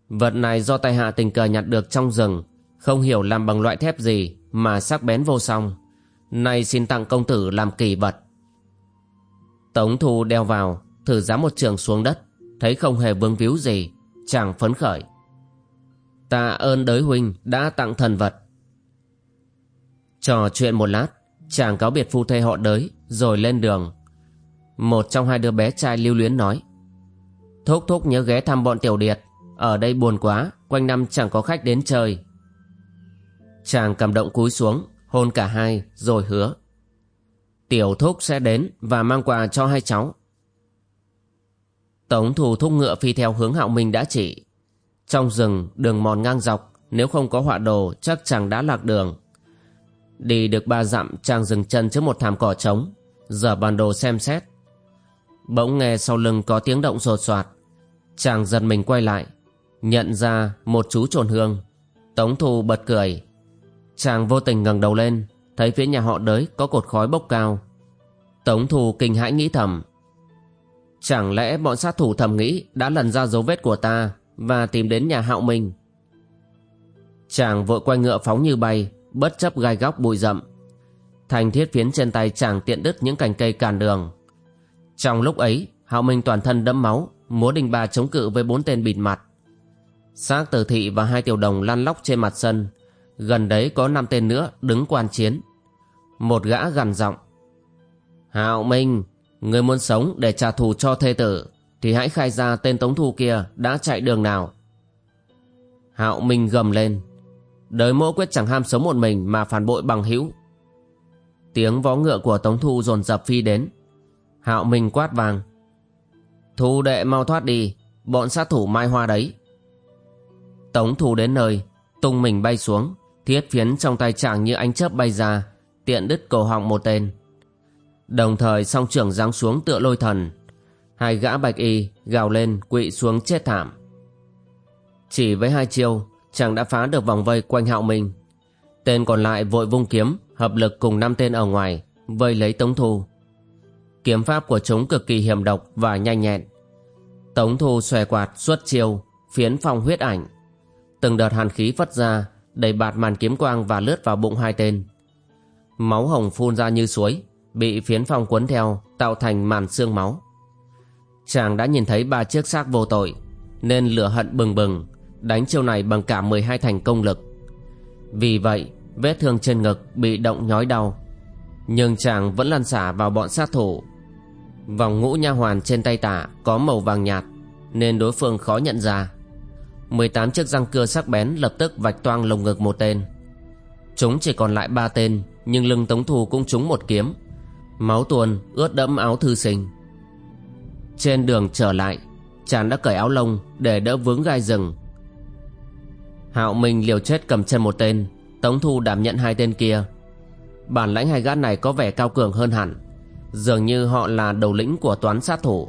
Vật này do tay hạ tình cờ nhặt được trong rừng, Không hiểu làm bằng loại thép gì Mà sắc bén vô song. Nay xin tặng công tử làm kỳ vật. Tống Thu đeo vào, thử giá một trường xuống đất, thấy không hề vương víu gì, chàng phấn khởi. Tạ ơn đới huynh đã tặng thần vật trò chuyện một lát chàng cáo biệt phu thê họ đới rồi lên đường một trong hai đứa bé trai lưu luyến nói thúc thúc nhớ ghé thăm bọn tiểu điệt ở đây buồn quá quanh năm chẳng có khách đến chơi chàng cầm động cúi xuống hôn cả hai rồi hứa tiểu thúc sẽ đến và mang quà cho hai cháu Tống thủ thúc ngựa phi theo hướng hạo minh đã chỉ. Trong rừng, đường mòn ngang dọc, nếu không có họa đồ chắc chàng đã lạc đường. Đi được ba dặm chàng dừng chân trước một thảm cỏ trống, giờ bản đồ xem xét. Bỗng nghe sau lưng có tiếng động sột soạt. Chàng giật mình quay lại, nhận ra một chú trồn hương. Tống thù bật cười. Chàng vô tình ngẩng đầu lên, thấy phía nhà họ đới có cột khói bốc cao. Tống thù kinh hãi nghĩ thầm, Chẳng lẽ bọn sát thủ thầm nghĩ đã lần ra dấu vết của ta và tìm đến nhà hạo minh? Chàng vội quay ngựa phóng như bay, bất chấp gai góc bụi rậm. Thành thiết phiến trên tay chàng tiện đứt những cành cây cản đường. Trong lúc ấy, hạo minh toàn thân đẫm máu, múa đình bà chống cự với bốn tên bịt mặt. Xác tử thị và hai tiểu đồng lăn lóc trên mặt sân. Gần đấy có năm tên nữa đứng quan chiến. Một gã gằn giọng. Hạo Minh, Người muốn sống để trả thù cho thê tử Thì hãy khai ra tên Tống Thu kia đã chạy đường nào Hạo Minh gầm lên Đời mỗ quyết chẳng ham sống một mình mà phản bội bằng hữu. Tiếng vó ngựa của Tống Thu dồn dập phi đến. Hạo Minh quát vàng. Thu đệ mau thoát đi Bọn sát thủ mai hoa đấy. Tống thu đến nơi, tung mình bay xuống, thiết phiến trong tay chàng như ánh chớp bay ra, tiện đứt cổ họng một tên. Đồng thời song trưởng giáng xuống tựa lôi thần, hai gã bạch y gào lên quỵ xuống chết thảm. Chỉ với hai chiêu, chàng đã phá được vòng vây quanh hạo minh. Tên còn lại vội vung kiếm, hợp lực cùng năm tên ở ngoài, vây lấy Tống Thu. Kiếm pháp của chúng cực kỳ hiểm độc và nhanh nhẹn. Tống Thu xòe quạt xuất chiêu, phiến phong huyết ảnh. Từng đợt hàn khí phất ra, đẩy bạt màn kiếm quang và lướt vào bụng hai tên. Máu hồng phun ra như suối, bị phiến phong cuốn theo, tạo thành màn xương máu. Chàng đã nhìn thấy ba chiếc xác vô tội, nên lửa hận bừng bừng, đánh chiêu này bằng cả 12 thành công lực. Vì vậy, vết thương trên ngực bị động nhói đau. Nhưng chàng vẫn lăn xả vào bọn sát thủ. Vòng ngũ nha hoàn trên tay tả có màu vàng nhạt, nên đối phương khó nhận ra. 18 chiếc răng cưa sắc bén lập tức vạch toang lồng ngực một tên. Chúng chỉ còn lại ba tên, nhưng lưng Tống Thù cũng trúng một kiếm. Máu tuôn ướt đẫm áo thư sinh. Trên đường trở lại, chàng đã cởi áo lông để đỡ vướng gai rừng Hạo Minh liều chết cầm chân một tên, Tống Thu đảm nhận hai tên kia. Bản lãnh hai gã này có vẻ cao cường hơn hẳn, Dường như họ là đầu lĩnh của toán sát thủ.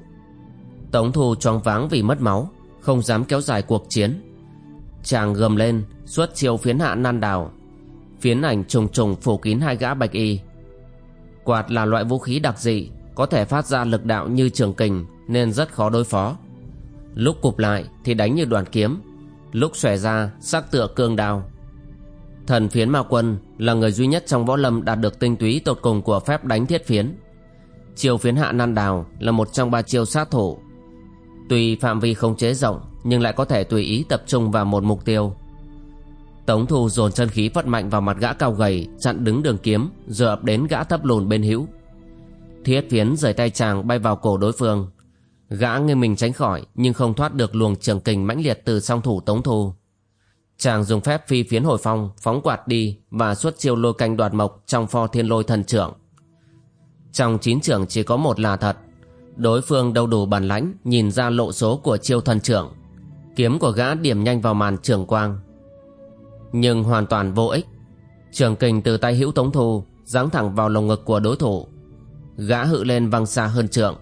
Tống Thu choáng váng vì mất máu, Không dám kéo dài cuộc chiến. Chàng gầm lên, Xuất chiêu phiến hạ nan đào Phiến ảnh trùng trùng phủ kín hai gã bạch y. Quạt là loại vũ khí đặc dị, Có thể phát ra lực đạo như trường kình, Nên rất khó đối phó. Lúc cụp lại thì đánh như đoàn kiếm lúc xòe ra sắc tựa cương đao. Thần phiến ma quân là người duy nhất trong võ lâm đạt được tinh túy tột cùng của phép đánh thiết phiến. Chiêu phiến hạ nan đào là một trong ba chiêu sát thủ. Tuy phạm vi không chế rộng, nhưng lại có thể tùy ý tập trung vào một mục tiêu. Tống thu dồn chân khí phất mạnh vào mặt gã cao gầy, chặn đứng đường kiếm rồi ập đến gã thấp lùn bên hữu. Thiết phiến rời tay chàng bay vào cổ đối phương. Gã nghiêng mình tránh khỏi nhưng không thoát được luồng trường kình mãnh liệt từ song thủ tống thu. Chàng dùng phép phi phiến hồi phong, phóng quạt đi và xuất chiêu lôi canh đoạt mộc trong pho thiên lôi thần trưởng. Trong chín trưởng chỉ có một là thật. Đối phương đâu đủ bản lãnh nhìn ra lộ số của chiêu thần trưởng. Kiếm của gã điểm nhanh vào màn trường quang. Nhưng hoàn toàn vô ích. Trường kình từ tay hữu tống thu giáng thẳng vào lồng ngực của đối thủ. Gã hự lên văng xa hơn trượng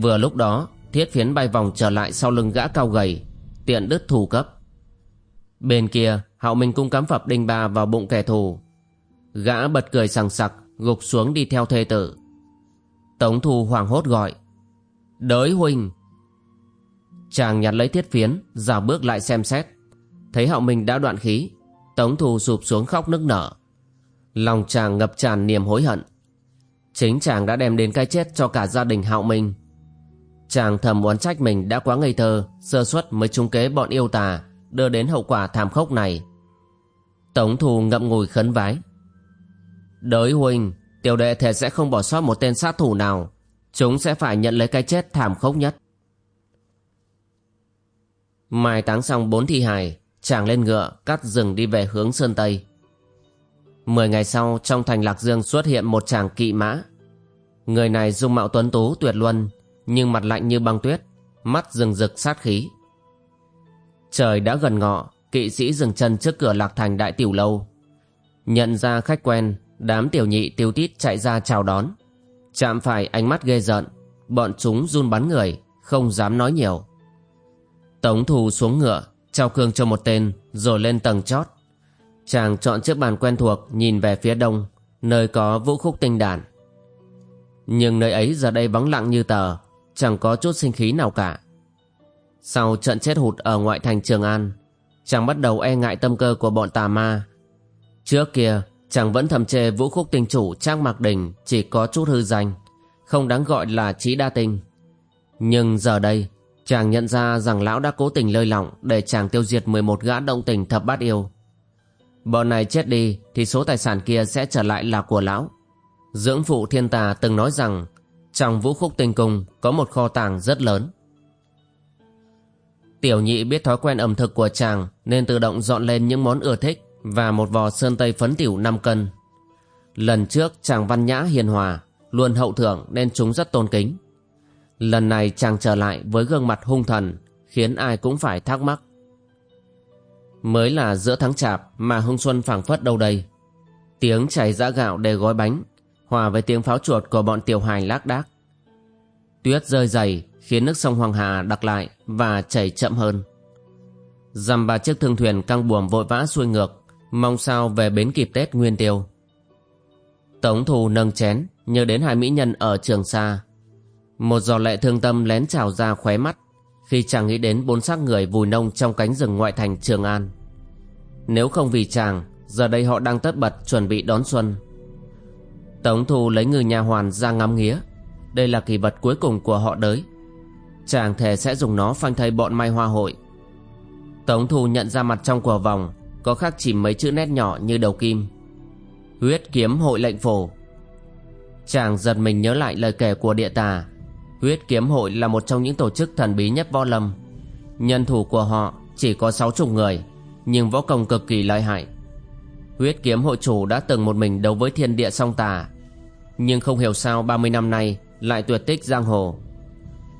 Vừa lúc đó, thiết phiến bay vòng trở lại sau lưng gã cao gầy, tiện đứt thủ cấp. Bên kia, hạo minh cung cắm phập đinh ba vào bụng kẻ thù. Gã bật cười sằng sặc, gục xuống đi theo thê tử. Tống thu hoảng hốt gọi, đới huynh. Chàng nhặt lấy thiết phiến Giả bước lại xem xét. Thấy hạo minh đã đoạn khí, tống thu sụp xuống khóc nức nở. Lòng chàng ngập tràn niềm hối hận. Chính chàng đã đem đến cái chết cho cả gia đình hạo minh. Chàng thầm oán trách mình đã quá ngây thơ, sơ suất mới trúng kế bọn yêu tà, đưa đến hậu quả thảm khốc này. Tống thù ngậm ngùi khấn vái. Đới huynh, tiểu đệ thể sẽ không bỏ sót một tên sát thủ nào. Chúng sẽ phải nhận lấy cái chết thảm khốc nhất. Mai táng xong bốn thi hài, chàng lên ngựa, cắt rừng đi về hướng Sơn Tây. Mười ngày sau, trong thành Lạc Dương xuất hiện một chàng kỵ mã. Người này dung mạo tuấn tú tuyệt luân, nhưng mặt lạnh như băng tuyết, mắt rừng rực sát khí. Trời đã gần ngọ, kỵ sĩ dừng chân trước cửa lạc thành đại tiểu lâu. Nhận ra khách quen, đám tiểu nhị tiêu tít chạy ra chào đón. Chạm phải ánh mắt ghê giận, bọn chúng run bắn người, không dám nói nhiều. Tống thù xuống ngựa, trao cương cho một tên, rồi lên tầng chót. Chàng chọn chiếc bàn quen thuộc nhìn về phía đông, nơi có vũ khúc tinh đàn. Nhưng nơi ấy giờ đây vắng lặng như tờ, chẳng có chút sinh khí nào cả. Sau trận chết hụt ở ngoại thành Trường An, chàng bắt đầu e ngại tâm cơ của bọn tà ma. Trước kia, chàng vẫn thầm chê vũ khúc tinh chủ Trang Mạc Đình chỉ có chút hư danh, không đáng gọi là trí đa tình. Nhưng giờ đây, chàng nhận ra rằng lão đã cố tình lơi lỏng để chàng tiêu diệt 11 gã động tình thập bát yêu. Bọn này chết đi thì số tài sản kia sẽ trở lại là của lão. Dưỡng phụ thiên tà từng nói rằng trong vũ khúc tinh cung có một kho tàng rất lớn. Tiểu nhị biết thói quen ẩm thực của chàng nên tự động dọn lên những món ưa thích và một vò sơn tây phấn tiểu 5 cân. Lần trước chàng văn nhã hiền hòa, luôn hậu thưởng nên chúng rất tôn kính. Lần này chàng trở lại với gương mặt hung thần khiến ai cũng phải thắc mắc. Mới là giữa tháng chạp mà hưng xuân phảng phất đâu đây. Tiếng chảy giã gạo để gói bánh, hòa với tiếng pháo chuột của bọn tiểu hài lác đác. Tuyết rơi dày khiến nước sông Hoàng Hà đặc lại và chảy chậm hơn. Dằm ba chiếc thương thuyền căng buồm vội vã xuôi ngược, mong sao về bến kịp Tết Nguyên Tiêu. Tống thù nâng chén, nhớ đến hai mỹ nhân ở trường xa. Một giò lệ thương tâm lén trào ra khóe mắt, khi chàng nghĩ đến bốn xác người vùi nông trong cánh rừng ngoại thành Trường An. Nếu không vì chàng, giờ đây họ đang tất bật chuẩn bị đón xuân. Tống thù lấy người nhà hoàn ra ngắm nghía. Đây là kỳ vật cuối cùng của họ đới. Chàng thề sẽ dùng nó phanh thây bọn mai hoa hội. Tống thù nhận ra mặt trong của vòng, có khắc chỉ mấy chữ nét nhỏ như đầu kim. Huyết kiếm hội lệnh phổ. Chàng giật mình nhớ lại lời kể của địa tà Huyết kiếm hội là một trong những tổ chức thần bí nhất võ lâm Nhân thủ của họ chỉ có sáu chục người Nhưng võ công cực kỳ lợi hại Huyết kiếm hội chủ đã từng một mình đấu với thiên địa song tà. Nhưng không hiểu sao 30 năm nay lại tuyệt tích giang hồ.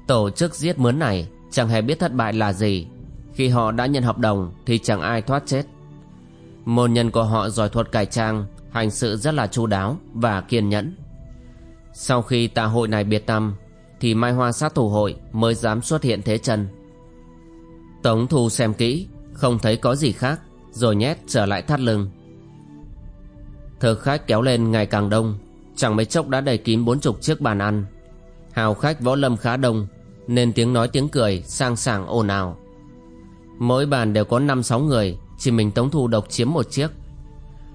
Tổ chức giết mướn này chẳng hề biết thất bại là gì. Khi họ đã nhận hợp đồng thì chẳng ai thoát chết. Môn nhân của họ giỏi thuật cải trang Hành sự rất là chu đáo và kiên nhẫn. Sau khi tà hội này biệt tâm thì Mai Hoa sát thủ hội mới dám xuất hiện thế chân. Tống Thu xem kỹ, không thấy có gì khác, rồi nhét trở lại thắt lưng. Thực khách kéo lên ngày càng đông, chẳng mấy chốc đã đầy kín bốn chục chiếc bàn ăn. Hào khách võ lâm khá đông, nên tiếng nói tiếng cười sang sảng ồn ào. Mỗi bàn đều có năm sáu người, chỉ mình Tống Thu độc chiếm một chiếc.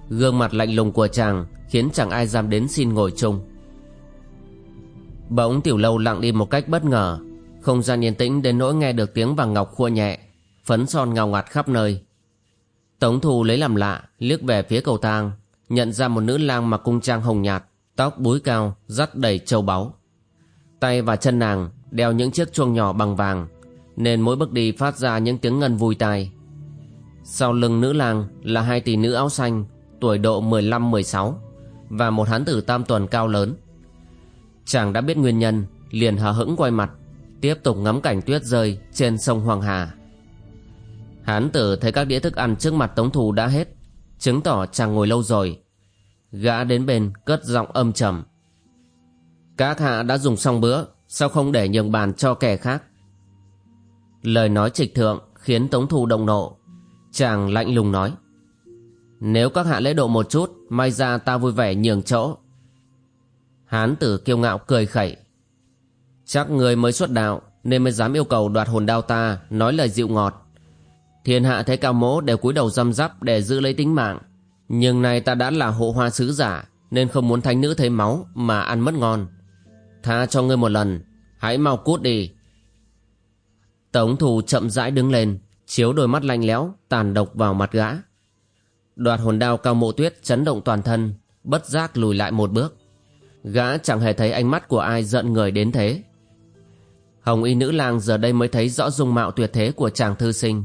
Gương mặt lạnh lùng của chàng khiến chẳng ai dám đến xin ngồi chung. Bỗng tiểu lâu lặng đi một cách bất ngờ Không gian yên tĩnh đến nỗi nghe được tiếng vàng ngọc khua nhẹ Phấn son ngào ngạt khắp nơi Tống thu lấy làm lạ liếc về phía cầu thang Nhận ra một nữ lang mặc cung trang hồng nhạt, Tóc búi cao Dắt đầy châu báu. Tay và chân nàng đeo những chiếc chuông nhỏ bằng vàng, Nên mỗi bước đi phát ra những tiếng ngân vui tai. Sau lưng nữ lang là hai tỷ nữ áo xanh, Tuổi độ 15-16 Và một hán tử tam tuần cao lớn. Chàng đã biết nguyên nhân, Liền hờ hững quay mặt, Tiếp tục ngắm cảnh tuyết rơi trên sông Hoàng Hà. Hán tử thấy các đĩa thức ăn trước mặt tống thù đã hết, Chứng tỏ chàng ngồi lâu rồi. Gã đến bên cất giọng âm trầm Các hạ đã dùng xong bữa, Sao không để nhường bàn cho kẻ khác Lời nói trịch thượng Khiến tống thu động nộ Chàng lạnh lùng nói, Nếu các hạ lễ độ một chút, May ra ta vui vẻ nhường chỗ Hán tử kiêu ngạo cười khẩy. Chắc người mới xuất đạo nên mới dám yêu cầu đoạt hồn đao ta nói lời dịu ngọt. Thiên hạ thấy cao mỗ đều cúi đầu răm rắp để giữ lấy tính mạng. Nhưng nay ta đã là hộ hoa sứ giả nên không muốn thánh nữ thấy máu mà ăn mất ngon. Tha cho ngươi một lần, hãy mau cút đi. Tống thù chậm rãi đứng lên, chiếu đôi mắt lạnh lẽo, tàn độc vào mặt gã. Đoạt hồn đao cao mộ tuyết chấn động toàn thân, bất giác lùi lại một bước. Gã chẳng hề thấy ánh mắt của ai giận người đến thế Hồng y nữ lang giờ đây mới thấy rõ dung mạo tuyệt thế của chàng thư sinh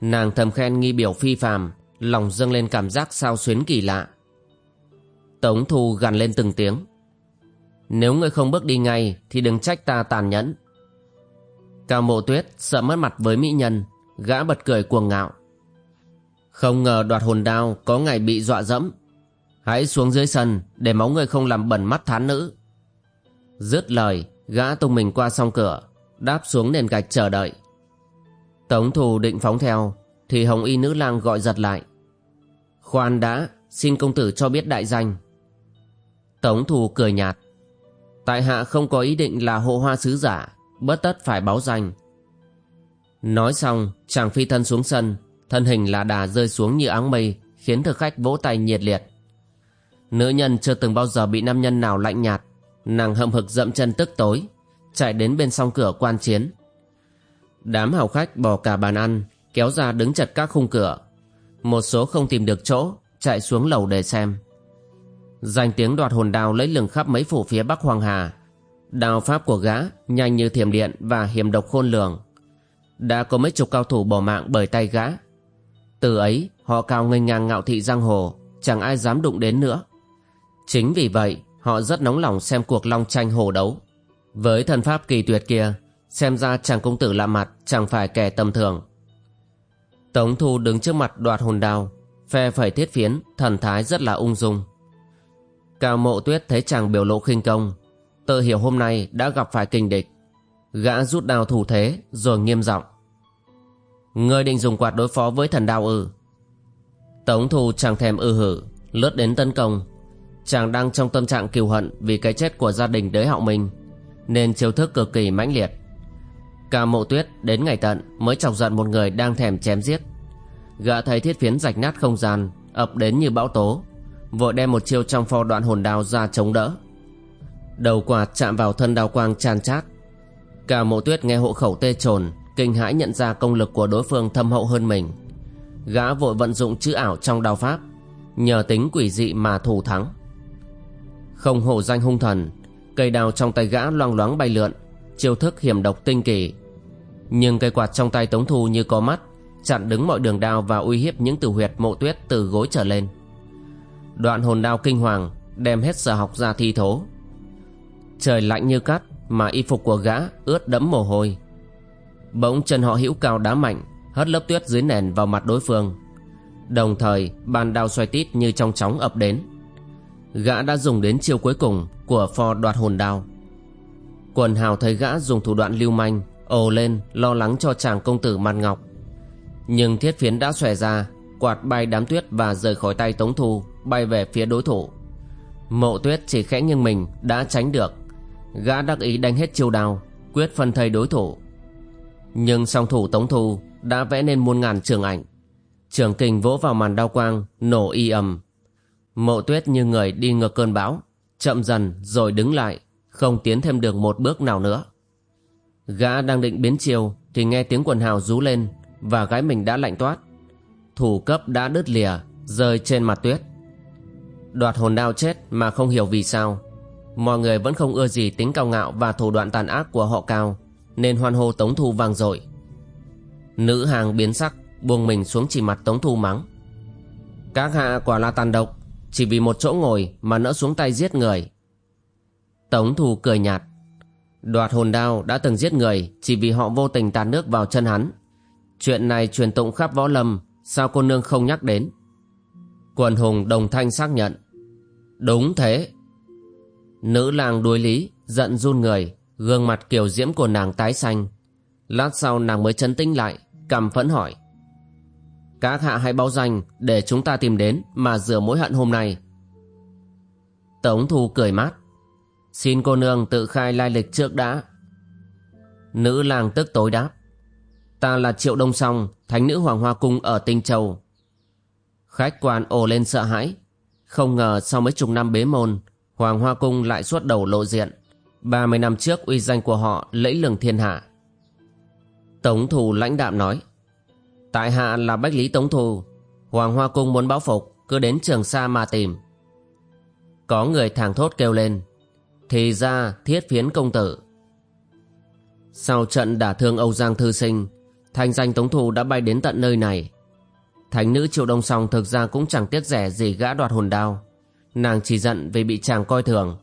Nàng thầm khen nghi biểu phi phàm Lòng dâng lên cảm giác sao xuyến kỳ lạ Tống thu gằn lên từng tiếng Nếu ngươi không bước đi ngay Thì đừng trách ta tàn nhẫn Cao mộ tuyết sợ mất mặt với mỹ nhân Gã bật cười cuồng ngạo Không ngờ đoạt hồn đao Có ngày bị dọa dẫm Hãy xuống dưới sân để máu người không làm bẩn mắt thán nữ. Dứt lời, gã tung mình qua song cửa, đáp xuống nền gạch chờ đợi. Tống thù định phóng theo, thì hồng y nữ lang gọi giật lại. Khoan đã, xin công tử cho biết đại danh. Tống thù cười nhạt. Tại hạ không có ý định là hộ hoa sứ giả, bất tất phải báo danh. Nói xong, chàng phi thân xuống sân, thân hình là đà rơi xuống như áng mây, khiến thực khách vỗ tay nhiệt liệt. Nữ nhân chưa từng bao giờ bị nam nhân nào lạnh nhạt Nàng hậm hực dậm chân tức tối Chạy đến bên song cửa quan chiến Đám hào khách bỏ cả bàn ăn Kéo ra đứng chặt các khung cửa một số không tìm được chỗ Chạy xuống lầu để xem. Danh tiếng đoạt hồn đao lấy lừng khắp mấy phủ phía bắc Hoàng Hà. Đao pháp của gã Nhanh như thiểm điện và hiểm độc khôn lường. Đã có mấy chục cao thủ bỏ mạng bởi tay gã. Từ ấy họ cao ngây ngang ngạo thị giang hồ Chẳng ai dám đụng đến nữa. Chính vì vậy, họ rất nóng lòng xem cuộc long tranh hồ đấu. Với thần pháp kỳ tuyệt kia, xem ra chàng công tử lạ mặt chẳng phải kẻ tầm thường. Tống Thu đứng trước mặt đoạt hồn đao, phe phẩy thiết phiến, thần thái rất là ung dung. Cao mộ tuyết thấy chàng biểu lộ khinh công, tự hiểu hôm nay đã gặp phải kình địch. Gã rút đào thủ thế rồi nghiêm giọng Ngươi định dùng quạt đối phó với thần đao ư Tống Thu chẳng thèm ư hử Lướt đến tấn công Chàng đang trong tâm trạng kiều hận Vì cái chết của gia đình đới hạo minh Nên chiêu thức cực kỳ mãnh liệt Cả mộ tuyết đến ngày tận Mới chọc giận một người đang thèm chém giết. Gã thấy thiết phiến rạch nát không gian, ập đến như bão tố, vội đem một chiêu trong pho đoạn hồn đao ra chống đỡ. Đầu quạt chạm vào thân đao quang chan chát. Cả mộ tuyết nghe hộ khẩu tê trồn, kinh hãi nhận ra công lực của đối phương thâm hậu hơn mình. Gã vội vận dụng chữ ảo trong đao pháp, nhờ tính quỷ dị mà thủ thắng. Không hổ danh hung thần, cây đao trong tay gã loang loáng bay lượn, chiêu thức hiểm độc tinh kỳ nhưng cây quạt trong tay tống thu như có mắt, chặn đứng mọi đường đao và uy hiếp những tử huyệt mộ tuyết từ gối trở lên. Đoạn hồn đao kinh hoàng đem hết sở học ra thi thố. Trời lạnh như cắt mà y phục của gã ướt đẫm mồ hôi. Bỗng chân họ hữu cao đá mạnh, hất lớp tuyết dưới nền vào mặt đối phương. Đồng thời, bàn đao xoay tít như trong chóng ập đến. Gã đã dùng đến chiêu cuối cùng của pho đoạt hồn đao. Quần hào thấy gã dùng thủ đoạn lưu manh ồ lên, lo lắng cho chàng công tử mặt ngọc. Nhưng thiết phiến đã xòe ra, quạt bay đám tuyết và rời khỏi tay tống thu, bay về phía đối thủ. Mộ tuyết chỉ khẽ nghiêng mình, đã tránh được. Gã đắc ý đánh hết chiêu đao quyết phân thây đối thủ. Nhưng song thủ tống thu đã vẽ nên muôn ngàn trường ảnh. Trường kình vỗ vào màn đao quang, nổ y ầm. Mộ tuyết như người đi ngược cơn bão, chậm dần rồi đứng lại, không tiến thêm được một bước nào nữa gã đang định biến chiều thì nghe tiếng quần hào rú lên và gái mình đã lạnh toát. Thủ cấp đã đứt lìa, rơi trên mặt tuyết. Đoạt hồn đao chết mà không hiểu vì sao. Mọi người vẫn không ưa gì tính cao ngạo và thủ đoạn tàn ác của họ cao, nên hoan hô tống thu vang dội. Nữ hàng biến sắc, buông mình xuống chỉ mặt tống thu mắng. Các hạ quả là tàn độc, chỉ vì một chỗ ngồi mà nỡ xuống tay giết người. Tống thu cười nhạt đoạt hồn đao đã từng giết người chỉ vì họ vô tình tạt nước vào chân hắn. Chuyện này truyền tụng khắp võ lâm, sao cô nương không nhắc đến? Quần hùng đồng thanh xác nhận. Đúng thế. Nữ lang đuối lý, giận run người, gương mặt kiểu diễm của nàng tái xanh. Lát sau nàng mới chấn tĩnh lại cầm phẫn hỏi. Các hạ hãy báo danh để chúng ta tìm đến mà rửa mối hận hôm nay. Tống thu cười mát xin cô nương tự khai lai lịch trước đã. Nữ làng tức tối đáp. Ta là triệu đông song, thánh nữ hoàng hoa cung ở tinh châu. Khách quan ồ lên sợ hãi. Không ngờ sau mấy chục năm bế môn, hoàng hoa cung lại xuất đầu lộ diện. Ba mươi năm trước uy danh của họ lẫy lừng thiên hạ. Tống thù lãnh đạm nói, tại hạ là bách lý tống thù. Hoàng hoa cung muốn báo phục, cứ đến trường sa mà tìm. Có người thàng thốt kêu lên thì ra thiết phiến công tử. Sau trận đả thương âu giang thư sinh, thanh danh tống thù đã bay đến tận nơi này. Thánh nữ triệu đông song thực ra cũng chẳng tiếc rẻ gì gã đoạt hồn đao. Nàng chỉ giận vì bị chàng coi thường.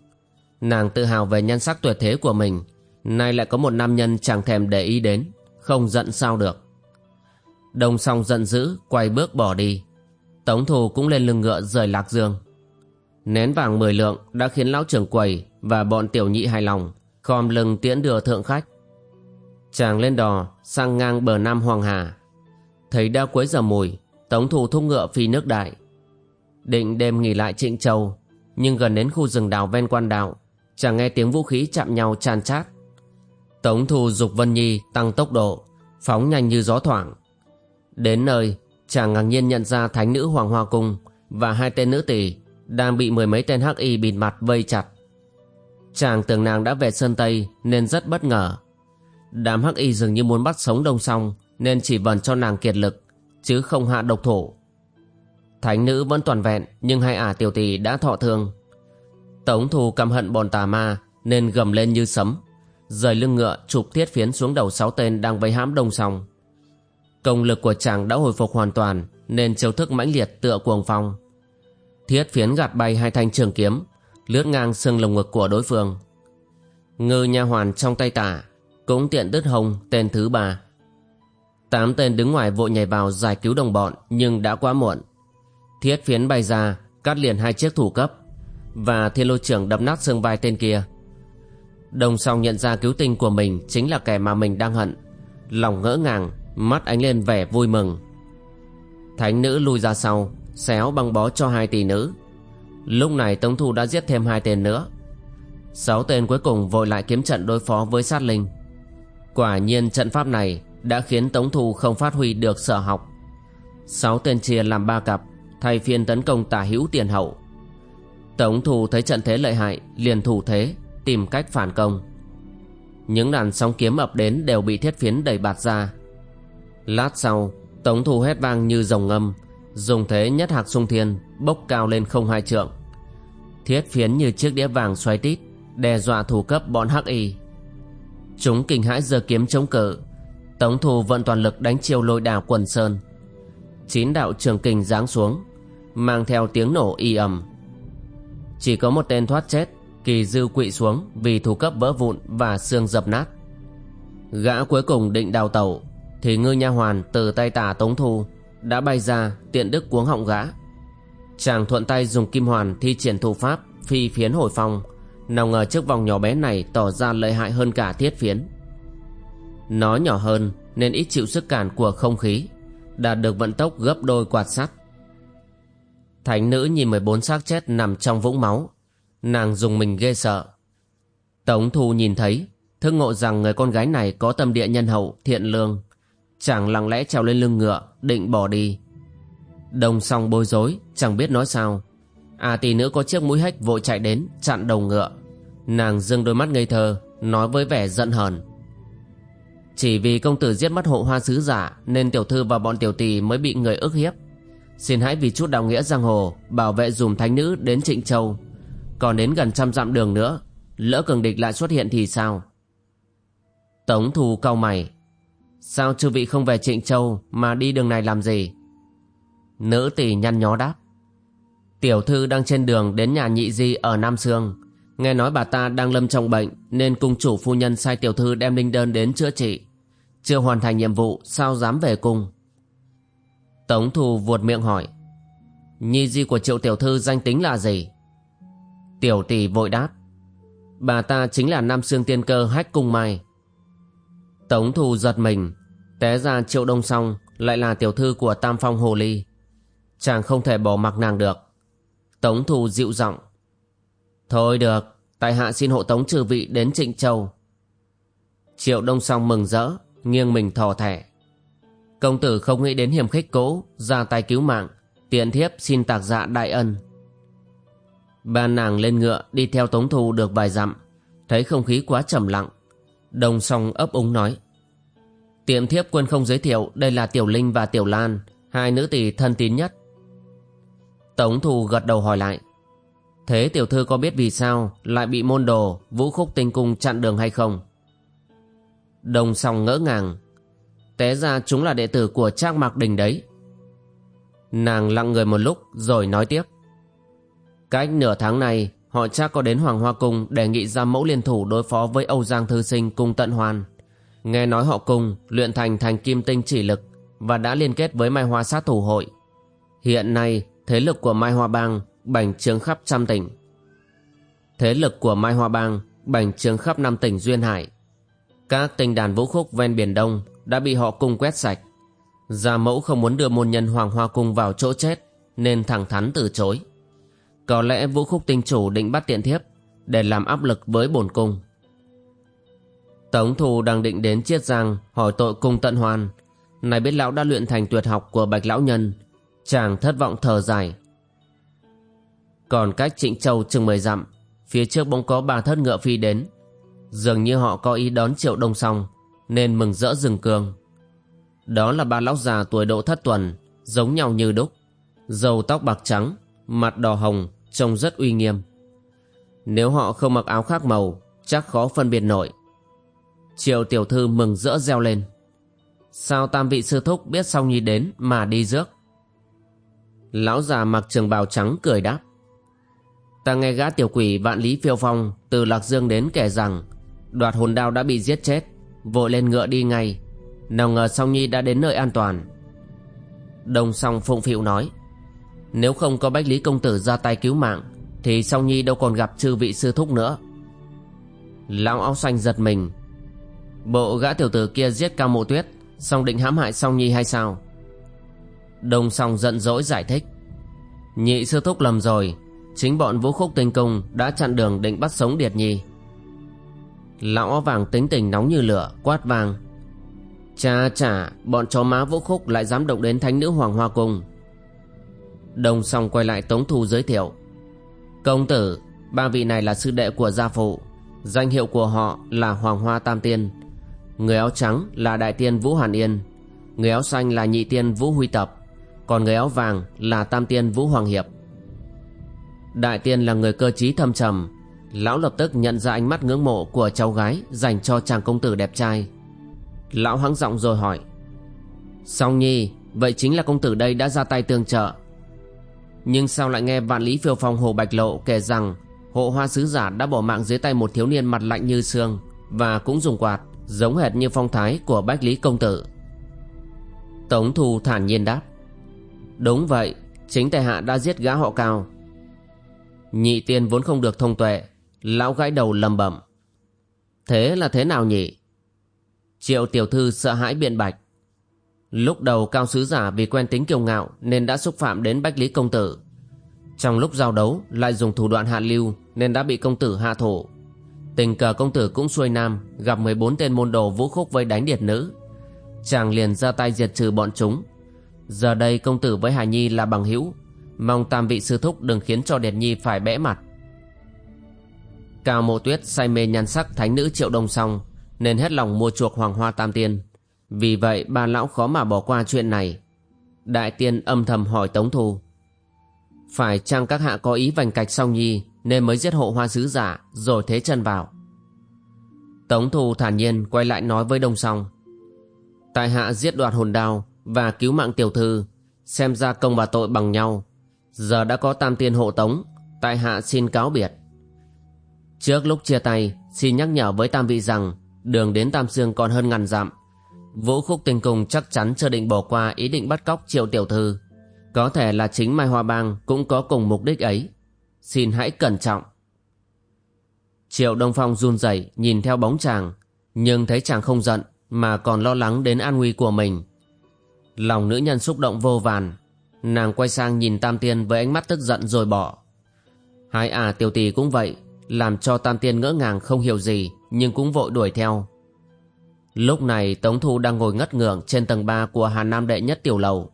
Nàng tự hào về nhân sắc tuyệt thế của mình, nay lại có một nam nhân chẳng thèm để ý đến, không giận sao được. Đông song giận dữ, quay bước bỏ đi. Tống thù cũng lên lưng ngựa rời lạc dương. Nén vàng mười lượng đã khiến lão trưởng quầy và bọn tiểu nhị hài lòng, khom lưng tiễn đưa thượng khách. Chàng lên đò, sang ngang bờ nam hoàng hà. Thấy đã cuối giờ mùi, tống thù thúc ngựa phi nước đại. Định đêm nghỉ lại trịnh châu, nhưng gần đến khu rừng đào ven quan đạo, chàng nghe tiếng vũ khí chạm nhau chan chát. Tống thù dục vân nhi tăng tốc độ, phóng nhanh như gió thoảng. Đến nơi, chàng ngạc nhiên nhận ra thánh nữ hoàng hoa cung và hai tên nữ tỷ đang bị mười mấy tên hắc y bịt mặt vây chặt chàng tưởng nàng đã về sơn tây nên rất bất ngờ. Đám hắc y dường như muốn bắt sống đông song nên chỉ vần cho nàng kiệt lực, chứ không hạ độc thủ. Thánh nữ vẫn toàn vẹn, nhưng hai ả tiểu tỷ đã thọ thương. Tống thù căm hận bọn tà ma nên gầm lên như sấm, rời lưng ngựa chụp thiết phiến xuống đầu sáu tên đang vây hãm đông song. Công lực của chàng đã hồi phục hoàn toàn nên chiêu thức mãnh liệt tựa cuồng phong. Thiết phiến gạt bay hai thanh trường kiếm lướt ngang xương lồng ngực của đối phương ngư nha hoàn trong tay tả cũng tiện đứt hồng tên thứ ba Tám tên đứng ngoài vội nhảy vào giải cứu đồng bọn nhưng đã quá muộn. Thiết phiến bay ra, cắt liền hai chiếc thủ cấp và thiên lôi trưởng đập nát xương vai tên kia. Đồng song nhận ra cứu tinh của mình chính là kẻ mà mình đang hận. Lòng ngỡ ngàng, mắt ánh lên vẻ vui mừng. Thánh nữ lui ra sau, xéo băng bó cho hai tỷ nữ. Lúc này Tống Thu đã giết thêm hai tên nữa. Sáu tên cuối cùng vội lại kiếm trận đối phó với sát linh. Quả nhiên trận pháp này đã khiến Tống Thu không phát huy được sở học. Sáu tên chia làm ba cặp, thay phiên tấn công tả hữu tiền hậu. Tống Thu thấy trận thế lợi hại, liền thủ thế, tìm cách phản công. Những đàn sóng kiếm ập đến đều bị thiết phiến đẩy bạt ra. Lát sau, Tống Thu hét vang như rồng ngâm, dùng thế nhất hạc sung thiên, bốc cao lên không hai trượng. Thiết phiến như chiếc đĩa vàng xoay tít, đe dọa thủ cấp bọn hắc y. Chúng kinh hãi giơ kiếm chống cự, Tống Thu vận toàn lực đánh chiêu lôi đào quần sơn. Chín đạo trường kình giáng xuống, mang theo tiếng nổ y ầm. Chỉ có một tên thoát chết, kỳ dư quỵ xuống vì thủ cấp vỡ vụn và xương dập nát. Gã cuối cùng định đào tẩu, thì ngư nha hoàn từ tay tả Tống Thu đã bay ra tiện đức cuống họng gã. Chàng thuận tay dùng kim hoàn thi triển thủ pháp phi phiến hồi phong, nào ngờ chiếc vòng nhỏ bé này tỏ ra lợi hại hơn cả thiết phiến. Nó nhỏ hơn nên ít chịu sức cản của không khí, đạt được vận tốc gấp đôi quạt sắt. Thánh nữ nhìn 14 xác chết nằm trong vũng máu, nàng dùng mình ghê sợ. Tống Thu nhìn thấy, thức ngộ rằng người con gái này có tâm địa nhân hậu, thiện lương. Chàng lặng lẽ trèo lên lưng ngựa, định bỏ đi. Đồng song bối rối, chẳng biết nói sao. À tỷ nữ có chiếc mũi hách vội chạy đến, chặn đầu ngựa. Nàng dưng đôi mắt ngây thơ, nói với vẻ giận hờn. Chỉ vì công tử giết mất hộ hoa sứ giả Nên tiểu thư và bọn tiểu tỷ mới bị người ức hiếp Xin hãy vì chút đạo nghĩa giang hồ Bảo vệ dùm thánh nữ đến Trịnh Châu Còn đến gần trăm dặm đường nữa Lỡ cường địch lại xuất hiện thì sao Tống thù cau mày Sao chư vị không về Trịnh Châu Mà đi đường này làm gì Nữ tỷ nhăn nhó đáp. Tiểu thư đang trên đường đến nhà nhị di ở Nam Sương. Nghe nói bà ta đang lâm trọng bệnh, Nên cung chủ phu nhân sai tiểu thư đem linh đơn đến chữa trị. Chưa hoàn thành nhiệm vụ, sao dám về cung Tống thù vuột miệng hỏi. Nhi di của triệu tiểu thư danh tính là gì? Tiểu tỷ vội đáp. Bà ta chính là Nam Sương Tiên Cơ hách cung mai. Tống thù giật mình. Té ra triệu đông song Lại là tiểu thư của Tam Phong Hồ Ly. Chàng không thể bỏ mặc nàng được Tống thù dịu giọng Thôi được Tại hạ xin hộ tống trừ vị đến Trịnh Châu Triệu đông song mừng rỡ nghiêng mình thò thẻ. Công tử không nghĩ đến hiểm khích cũ, ra tay cứu mạng, tiện thiếp xin tạc dạ đại ân. Ba nàng lên ngựa đi theo tống thu được vài dặm, thấy không khí quá trầm lặng. đông song ấp úng nói. Tiệm thiếp quân không giới thiệu đây là Tiểu Linh và Tiểu Lan, hai nữ tỷ thân tín nhất. Tống thù gật đầu hỏi lại. Thế tiểu thư có biết vì sao lại bị môn đồ vũ khúc tinh cung chặn đường hay không? Đồng song ngỡ ngàng. Té ra chúng là đệ tử của Trác Mạc Đình đấy. Nàng lặng người một lúc rồi nói tiếp. Cách nửa tháng này, Họ chắc có đến Hoàng Hoa Cung Đề nghị ra mẫu liên thủ đối phó với Âu Giang Thư Sinh Cung Tận hoàn Nghe nói họ cung luyện thành thành kim tinh chỉ lực Và đã liên kết với Mai Hoa sát thủ hội. Hiện nay thế lực của Mai Hoa Bang Bành trướng khắp trăm tỉnh Thế lực của Mai Hoa Bang Bành trướng khắp năm tỉnh Duyên Hải các tinh đàn vũ khúc ven Biển Đông đã bị họ cung quét sạch. Gia mẫu không muốn đưa môn nhân Hoàng Hoa Cung vào chỗ chết, nên thẳng thắn từ chối. Có lẽ vũ khúc tinh chủ định bắt tiện thiếp để làm áp lực với bổn cung. Tống Thù đang định đến Chiết Giang hỏi tội cung tận hoan. Này biết lão đã luyện thành tuyệt học của bạch lão nhân. Chàng thất vọng thở dài. Còn cách Trịnh Châu chừng mười dặm, phía trước bỗng có ba thất ngựa phi đến. Dường như họ có ý đón triệu đông xong Nên mừng rỡ rừng cương Đó là ba lão già tuổi độ thất tuần Giống nhau như đúc. Dầu tóc bạc trắng Mặt đỏ hồng Trông rất uy nghiêm. Nếu họ không mặc áo khác màu Chắc khó phân biệt nổi. Triệu tiểu thư mừng rỡ reo lên. Sao tam vị sư thúc biết song nhi đến mà đi rước? Lão già mặc trường bào trắng cười đáp. Ta nghe gã tiểu quỷ vạn lý phiêu phong Từ Lạc Dương đến kể rằng, đoạt hồn đao đã bị giết chết, vội lên ngựa đi ngay. Nào ngờ Song Nhi đã đến nơi an toàn. Đông song phụng phịu nói, Nếu không có Bách Lý Công Tử ra tay cứu mạng, Thì Song Nhi đâu còn gặp chư vị sư thúc nữa. Lão áo xanh giật mình, Bộ gã tiểu tử kia giết cao mộ tuyết Xong định hãm hại Song Nhi hay sao? Đông song giận dỗi giải thích. Nhị sư thúc lầm rồi, Chính bọn vũ khúc tinh cung Đã chặn đường định bắt sống Điệt Nhi. Lão vàng tính tình nóng như lửa, Quát vàng Cha chả bọn chó má vũ khúc lại dám động đến thánh nữ hoàng hoa cung. Đông song quay lại tống thu giới thiệu. Công tử, Ba vị này là sư đệ của gia phụ. Danh hiệu của họ là Hoàng Hoa Tam Tiên. Người áo trắng là Đại Tiên Vũ Hoàn Yên. Người áo xanh là Nhị Tiên Vũ Huy Tập. Còn người áo vàng là Tam Tiên Vũ Hoàng Hiệp. Đại Tiên là người cơ trí thâm trầm. Lão lập tức nhận ra ánh mắt ngưỡng mộ của cháu gái Dành cho chàng công tử đẹp trai. Lão hắng giọng rồi hỏi, Song Nhi, Vậy chính là công tử đây đã ra tay tương trợ. Nhưng sao lại nghe vạn lý phiêu phong Hồ Bạch Lộ kể rằng Hộ hoa sứ giả đã bỏ mạng dưới tay một thiếu niên mặt lạnh như xương Và cũng dùng quạt, Giống hệt như phong thái của Bách Lý Công Tử? Tống Thu thản nhiên đáp Đúng vậy, Chính tài hạ đã giết gã họ cao. Nhị tiên vốn không được thông tuệ, Lão gãi đầu lầm bẩm. Thế là thế nào nhỉ? Triệu tiểu thư sợ hãi biện bạch. Lúc đầu cao sứ giả vì quen tính kiêu ngạo Nên đã xúc phạm đến Bách Lý Công Tử. Trong lúc giao đấu Lại dùng thủ đoạn hạ lưu Nên đã bị công tử hạ thổ Tình cờ công tử cũng xuôi nam, Gặp 14 tên môn đồ vũ khúc với đánh điệt nữ. Chàng liền ra tay diệt trừ bọn chúng Giờ đây công tử với Hà Nhi là bằng hữu. Mong tam vị sư thúc đừng khiến cho Điệt Nhi phải bẽ mặt. Cao mộ tuyết say mê nhan sắc thánh nữ triệu đông song, Nên hết lòng mua chuộc hoàng hoa tam tiên. Vì vậy, ba lão khó mà bỏ qua chuyện này. Đại tiên âm thầm hỏi Tống Thu. Phải chăng các hạ có ý vành cạch song nhi Nên mới giết hộ hoa sứ giả, Rồi thế chân vào? Tống Thu thản nhiên quay lại nói với Đông Song. Tại hạ giết đoạt hồn đao và cứu mạng tiểu thư, Xem ra công và tội bằng nhau. Giờ đã có tam tiên hộ tống, Tại hạ xin cáo biệt. Trước lúc chia tay, Xin nhắc nhở với tam vị rằng, Đường đến Tam Sương còn hơn ngàn dặm. Vũ khúc tình cùng chắc chắn chưa định bỏ qua Ý định bắt cóc triệu tiểu thư. Có thể là chính Mai Hoa Bang Cũng có cùng mục đích ấy. Xin hãy cẩn trọng. Triệu Đông Phong run rẩy, Nhìn theo bóng chàng, Nhưng thấy chàng không giận, Mà còn lo lắng đến an nguy của mình. Lòng nữ nhân xúc động vô vàn. Nàng quay sang nhìn Tam Tiên với ánh mắt tức giận rồi bỏ. Hai à tiểu tỷ cũng vậy, Làm cho Tam Tiên ngỡ ngàng không hiểu gì, Nhưng cũng vội đuổi theo. Lúc này, Tống Thu đang ngồi ngất ngưởng Trên tầng 3 của Hà Nam đệ nhất tiểu lầu.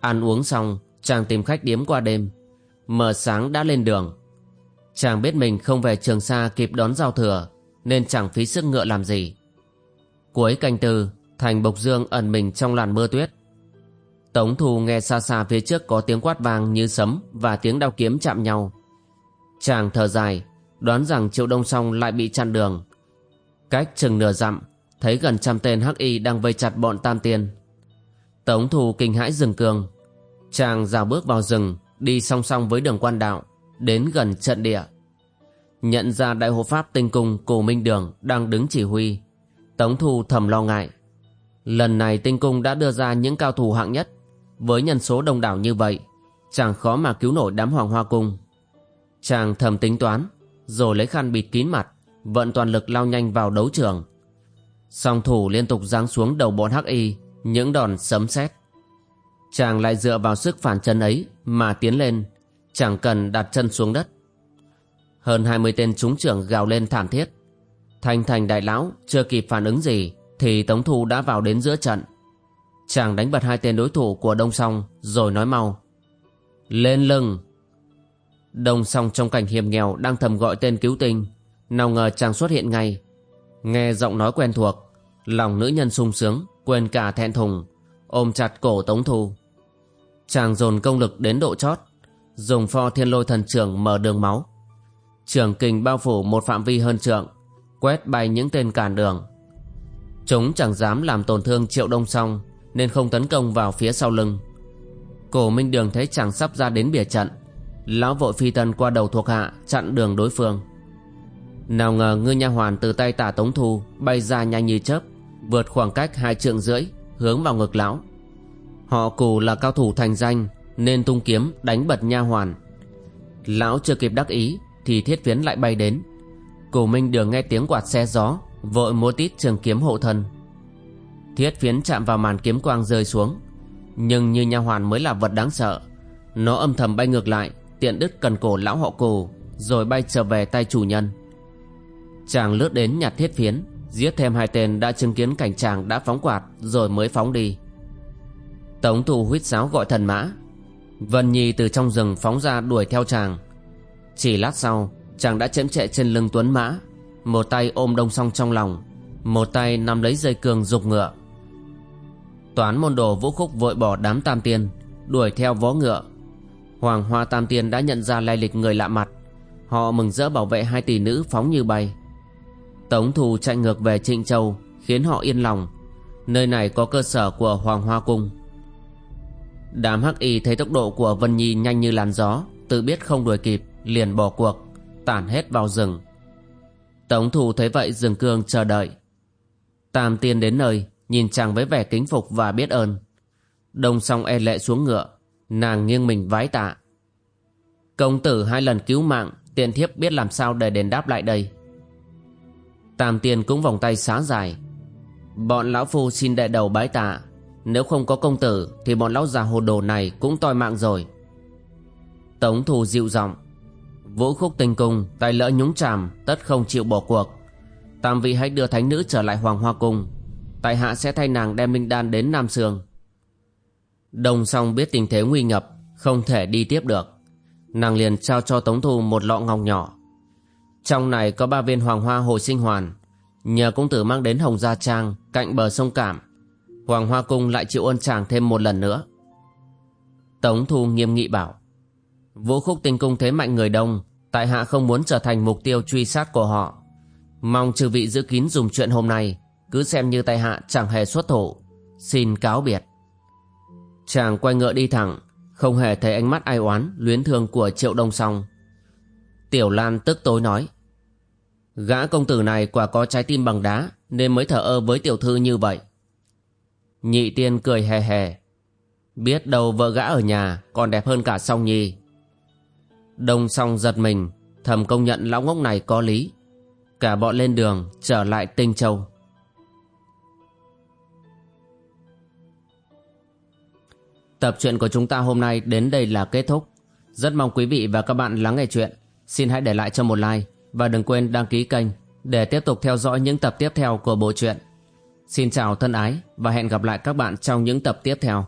Ăn uống xong, Chàng tìm khách điếm qua đêm. Mở sáng đã lên đường. Chàng biết mình không về Trường Sa kịp đón giao thừa, Nên chẳng phí sức ngựa làm gì. Cuối canh tư Thành Bộc Dương ẩn mình trong làn mưa tuyết Tống Thu nghe xa xa phía trước có tiếng quát vang như sấm và tiếng đao kiếm chạm nhau. Chàng thở dài, đoán rằng Triệu Đông Song lại bị chặn đường. Cách chừng nửa dặm, thấy gần trăm tên hắc y đang vây chặt bọn Tam Tiên. Tống Thu kinh hãi dừng cường. Chàng rào bước vào rừng, đi song song với đường quan đạo, đến gần trận địa. Nhận ra đại hộ pháp tinh cung cổ minh đường đang đứng chỉ huy. Tống Thu thầm lo ngại. Lần này tinh cung đã đưa ra những cao thủ hạng nhất. Với nhân số đông đảo như vậy, Chàng khó mà cứu nổi đám hoàng hoa cung. Chàng thầm tính toán, Rồi lấy khăn bịt kín mặt, Vận toàn lực lao nhanh vào đấu trường. Song thủ liên tục giáng xuống đầu bọn hắc y, Những đòn sấm sét. Chàng lại dựa vào sức phản chân ấy Mà tiến lên, Chẳng cần đặt chân xuống đất. Hơn 20 tên trúng trưởng gào lên thảm thiết. Thanh thành đại lão Chưa kịp phản ứng gì thì Tống Thu đã vào đến giữa trận Chàng đánh bật hai tên đối thủ của Đông Song rồi nói mau. Lên lưng! Đông Song trong cảnh hiểm nghèo đang thầm gọi tên cứu tinh. Nào ngờ chàng xuất hiện ngay. Nghe giọng nói quen thuộc, lòng nữ nhân sung sướng, quên cả thẹn thùng, ôm chặt cổ Tống Thu. Chàng dồn công lực đến độ chót, dùng pho thiên lôi thần trưởng mở đường máu. Trường kình bao phủ một phạm vi hơn trượng, quét bay những tên cản đường. Chúng chẳng dám làm tổn thương triệu đông song, nên không tấn công vào phía sau lưng. Cổ minh đường thấy chàng sắp ra đến bìa trận, lão vội phi tân qua đầu thuộc hạ chặn đường đối phương. Nào ngờ ngư nha hoàn từ tay tả tống thu bay ra nhanh như chớp, Vượt khoảng cách hai trượng rưỡi, Hướng vào ngực lão. Họ cù là cao thủ thành danh, Nên tung kiếm đánh bật nha hoàn. Lão chưa kịp đắc ý Thì thiết phiến lại bay đến. Cổ Minh Đường nghe tiếng quạt xe gió Vội múa tít trường kiếm hộ thân. Thiết phiến chạm vào màn kiếm quang rơi xuống. Nhưng như nha hoàn mới là vật đáng sợ, Nó âm thầm bay ngược lại, Tiện đứt cần cổ lão họ cù, Rồi bay trở về tay chủ nhân. Chàng lướt đến nhặt thiết phiến, Giết thêm hai tên đã chứng kiến cảnh chàng đã phóng quạt Rồi mới phóng đi. Tống thủ huýt sáo gọi thần mã. Vân Nhi từ trong rừng phóng ra đuổi theo chàng. Chỉ lát sau, Chàng đã chễm trệ trên lưng tuấn mã. Một tay ôm đông song trong lòng, Một tay nắm lấy dây cương dục ngựa. Toán môn đồ vũ khúc vội bỏ đám tam tiên, Đuổi theo vó ngựa. Hoàng hoa tam tiên đã nhận ra lai lịch người lạ mặt. Họ mừng rỡ bảo vệ hai tỷ nữ phóng như bay. Tống thù chạy ngược về Trịnh Châu, Khiến họ yên lòng. Nơi này có cơ sở của Hoàng Hoa Cung. Đám hắc y thấy tốc độ của Vân Nhi nhanh như làn gió, Tự biết không đuổi kịp, Liền bỏ cuộc, Tản hết vào rừng. Tống thù thấy vậy dừng cương chờ đợi. Tam tiên đến nơi, Nhìn chàng với vẻ kính phục và biết ơn. Đông song e lệ xuống ngựa, Nàng nghiêng mình vái tạ. Công tử hai lần cứu mạng, Tiện thiếp biết làm sao để đền đáp lại đây. Tam tiên cũng vòng tay xá dài. Bọn lão phu xin đệ đầu bái tạ. Nếu không có công tử, Thì bọn lão già hồ đồ này cũng toi mạng rồi. Tống thù dịu giọng. Vũ khúc tình cung Tài lỡ nhúng chàm, Tất không chịu bỏ cuộc. Tam vị hãy đưa thánh nữ trở lại Hoàng Hoa Cung. Tại hạ sẽ thay nàng đem linh đan đến Nam Sương. Đồng song biết tình thế nguy ngập, Không thể đi tiếp được. Nàng liền trao cho Tống Thu một lọ ngọc nhỏ. Trong này có ba viên hoàng hoa hồi sinh hoàn. Nhờ công tử mang đến Hồng Gia Trang, Cạnh bờ sông Cảm. Hoàng Hoa Cung lại chịu ơn chàng thêm một lần nữa. Tống Thu nghiêm nghị bảo. Vũ khúc tinh cung thế mạnh người đông, Tại hạ không muốn trở thành mục tiêu truy sát của họ. Mong trừ vị giữ kín dùng chuyện hôm nay, Cứ xem như tại hạ chẳng hề xuất thủ. Xin cáo biệt. Chàng quay ngựa đi thẳng, Không hề thấy ánh mắt ai oán, Luyến thương của triệu đông song. Tiểu Lan tức tối nói, Gã công tử này quả có trái tim bằng đá, Nên mới thở ơ với tiểu thư như vậy. Nhị tiên cười hề hề, Biết đâu vợ gã ở nhà Còn đẹp hơn cả song nhi. Đông song giật mình, Thầm công nhận lão ngốc này có lý Cả bọn lên đường, trở lại Tinh Châu Tập truyện của chúng ta hôm nay đến đây là kết thúc. Rất mong quý vị và các bạn lắng nghe chuyện. Xin hãy để lại cho một like và đừng quên đăng ký kênh để tiếp tục theo dõi những tập tiếp theo của bộ truyện. Xin chào thân ái và hẹn gặp lại các bạn trong những tập tiếp theo.